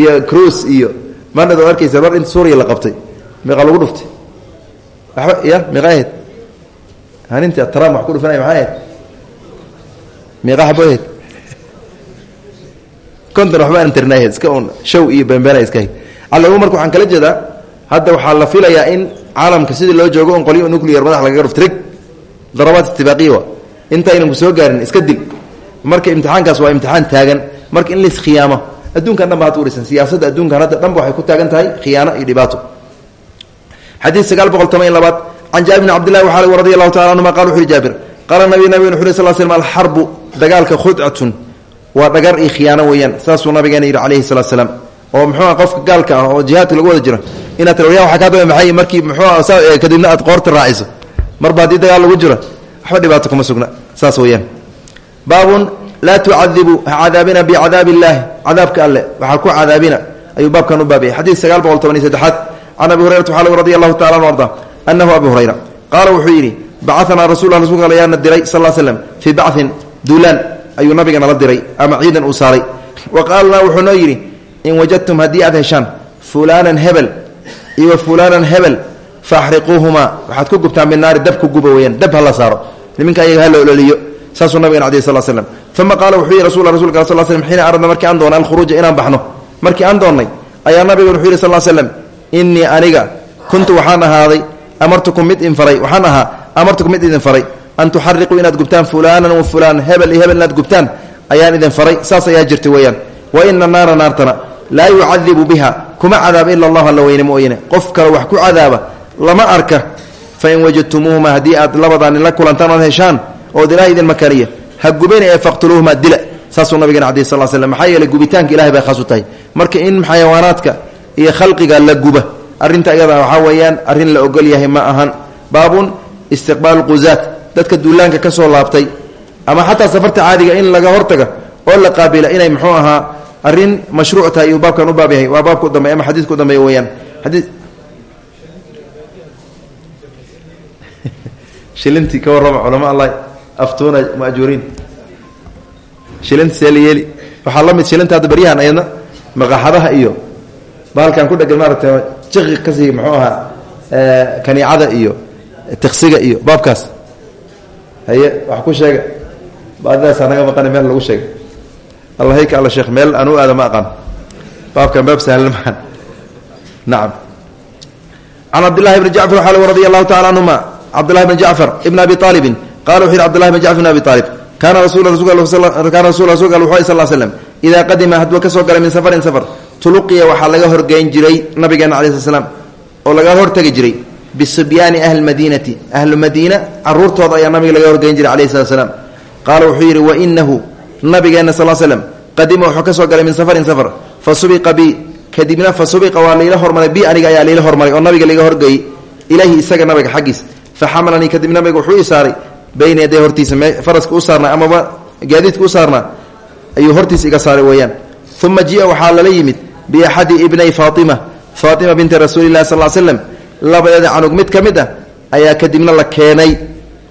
S1: iyo cruise iyo marnad oo arkaysa mar in suuriya la qabtay meeqa lagu dhuftay. Waba ya meeqa ahayd. Haninti atram wax ku dhufanaya maxay ahayd? Meeqa xabo ahayd. Konton waxba aan tirnay ahayd iska un show iyo beenbeena iska ahayd. Allagu marka waxaan kala jeedaa hadda waxaa la filayaa in caalamka sidii loo joogo un qolyo nuclear madax lagaga dhufto rig darabaat istibaaqiya wa. Intaynan ku soo gaarin iska dil marka imtixaankaas waa imtixaan taagan. Marka in lais khiyaamo adduunkan dhan ba had udhisan siyaasadda adduunkan hadda dhanba waxay ku taagan tahay khiyaano iyo dhibaato. Xadiid sagaal boqol toban iyo labaad. Can jaabir bni cabdillahi waxaa radi allahu tacala anhuma qala wuxu uhi jaabir qaala nabi nabig wuxu sal slm alxarbu dagaalka khudcatun waa dhagar iyo khiyaano weeyaan. Saasuu nabigeena yidhi calayhi salatu salaam oo muxuu ah qofka gaalka ah oo jihaadka lagu wada jiro inaad tir ya waa kaa daba maxay markii muxuu kadibna aad qoorta raaciso marba haddii dagaal lagu jiro waxba dhibaato kuma sugna. Saas weeyaan. Baabun laa tucadibu ha cadaabina bicadaabi illaahi cadaabka alle waxaa ku cadaabina ayuu baabkan u baabiyay xadiid sagaal boqol toban iyo saddexaad can abi hurayrata waxaa radi allahu tacala anu arda annahu abu hurayra qaala wuxuu yidhi bacaanaa rasul rasulka al ayaana diray sal slm fii bacin duulaan ayuu nabiga nala diray ama ciidan uu saaray. Wa qaalnaa wuxuu noo yidhi in wajadtum haddii aad heshaan fulaanan hebel iyo fulaanan hebel faxriquuhumaa waxaad ku gubtaan binaari dab ku guba dab ha la saaro niminka ayaga ha ololiyo saasuu nabigan cadiy sal slm uma qaala wuxuu yihi rasul rasulka sal slm xiina aradna markii aan doona alkhuruuja inaan baxno markii aan doonnay ayaa nabigan wuxuu yihi sal slm innii aniga kuntu waxaan ahaaday amartukum mid idin faray waxaan ahaa amartukum mid idin faray an tuxariquu inaad gubtaan fulaanan wa fulaan hebel iyo hebel inaad gubtaan ayaan idin faray saas ayaa jirta weeyaan wa ina naara naartana laa yucadibu biha. Kuma cadaaba ila allahu alla weyne mooyane qof kale wax ku cadaaba lama arka. Fain wajadtumuuhuma haddii aad labadaanin la kulantaan ood heshaan ood ilaah idin makaniya ha gubana ee faqtuluuhuma dila. Saasuu nabigeen cadi sal slm maxaa yeeley gubitaanka ilahay bay khaas u tahay. Marka in xayawaanaadka iyo khalqiga la guba arrinta iyada waxaa weeyaan arrin la ogol yahay ma ahan. Baabun istiqbaalu quzaat dadka duulaanka ka laabtay ama xataa safarta caadiga in laga hortaga oo la qaabila inay muxuu ahaa arrin mashruuc tahay iyuu baabkan u baab yahay. Waa baabka udambeey ama xadiidka u dambeeya weyaan shilintii ka warrama culama allah aftuuna maajuuriin shilinta see la yeeli. Waxaa la mid shilinta hadda baryahan ayadna maqaxadaha iyo bahalkan ku dhegan maaragtay jiqi ka sii muxuu ahaa kaniicada iyo tiksiga iyo baabkaas. Haye wax ku sheega. Baadidaas anaga maqani meel lagu sheegay alla hayka alla sheekh meel aan u aada ma aqaan baabkan baab sahlan maan nacam can cabdillahi bni jacfar waxaa lagu radi allahu tacala canhuma cabdillahi bni jacfar ibn abi aalibin qala wuxu yidhi cbdillahi bn jacfar bn abi aalib kaana rasulkaana rasul rasulka wuxu sal slm idaa qadima hadduu ka soo galay min safarin safar tuluqiya waxaa laga horgeyn jiray nabigeena alai sl slam oo laga hortegi jiray bisibyaani ahli madiinati ahlu madiina caruurtooda ayaa nabiga laga horgeyn jiray alayhi salat slaam qaala wuxuu yidhi wainahu nabigeena sal slm qadima wuxuu ka soo galay min safarin safar. Fa subiqa bi kadibna fa subiqa waa layla hormaray. Bi aniga ayaa layla hormaray oo nabiga laga horgeeyey ilaahi isaga nabiga xaggiis. Fa xamalanii kadib nabiga wuxuu ii saaray bayna yaday hortiisa faraska u saarnaa amaba gaadiidka u saarnaa ayuu hortiisa iga saaray weeyaan. Uma jia waxaa lala yimid biaxadi ibnay faatima. Faatima binti rasuuli lahi sal slem labadeeda canug mid ka mid ah ayaa kadibna la keenay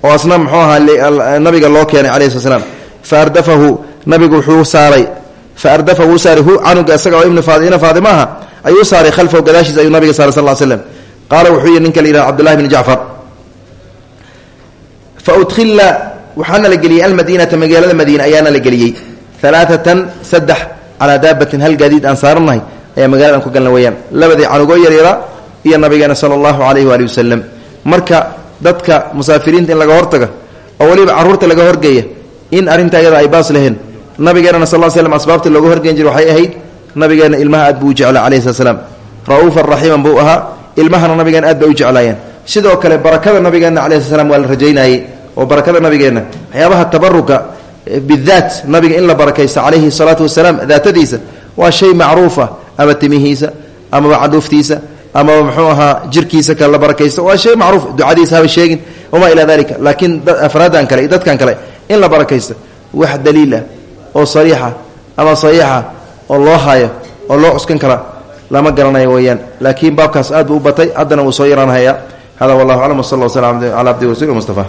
S1: oo asna muxuu ahaa nabiga loo keenay alayhi sl fa ardafahu nabigu wuxuu saaray fa ardafahu u saaray hu canuga isaga oo ibn ina faatima aha saaray khalfahu gadaashiisa ayuu nabiga saaray sal slem qaala wuxuu yihi ninka la yidhaha cbdullahi jacfar fa udkhilna waxaana la geliyey almadiinata magaalada madiina ayaana la geliyey alaaatan saddex calaa daabatin hal gaadiid aan saarannahay ayaa ku galna weyaan labadii canugoo yaryara iyo nabigeena sala allahu calayhi waali wasalam marka dadka musaafiriinta in laga hortaga oo weliba carruurta laga horgeeya in arrinta iyada ay baas laheen nabigeenana sal slm asbaabta looga horgeyn jira waxay ahayd nabigeenna ilmaha aad buu u jeclaa alayhi slat slam ra'uufan raxiiman buu ahaa ilmahana nabigeena aad bay u jeclaayeen. Sidoo kale barakada nabigeenna alayhi slat slam waa la rajaynayey oo barakada nabigeenna waxyaabaha tabaruka bidaat nabiga in la barakaysta calayhi salaatu wasalaam daatadiisa waa shay macruufa ama timihiisa amaba candhuuftiisa amaba muxuu ahaa jirkiisa kale la barakaysta waa shay macruuf ducadiisa haba sheegin wamaa ilaa dalika laakiin afraadan kale iyo dadkan kale in la barakaysta wax daliil ah oo sariixa ama saxiixa oo loo haayo oo loo cuskan kara lama garanayo weeyaan. Laakiin baabkaas aad buu u batay haddana wuu soo yaraanhayaa hada wallahu aclam wsal lla sl ala abdi rasuuli mustafa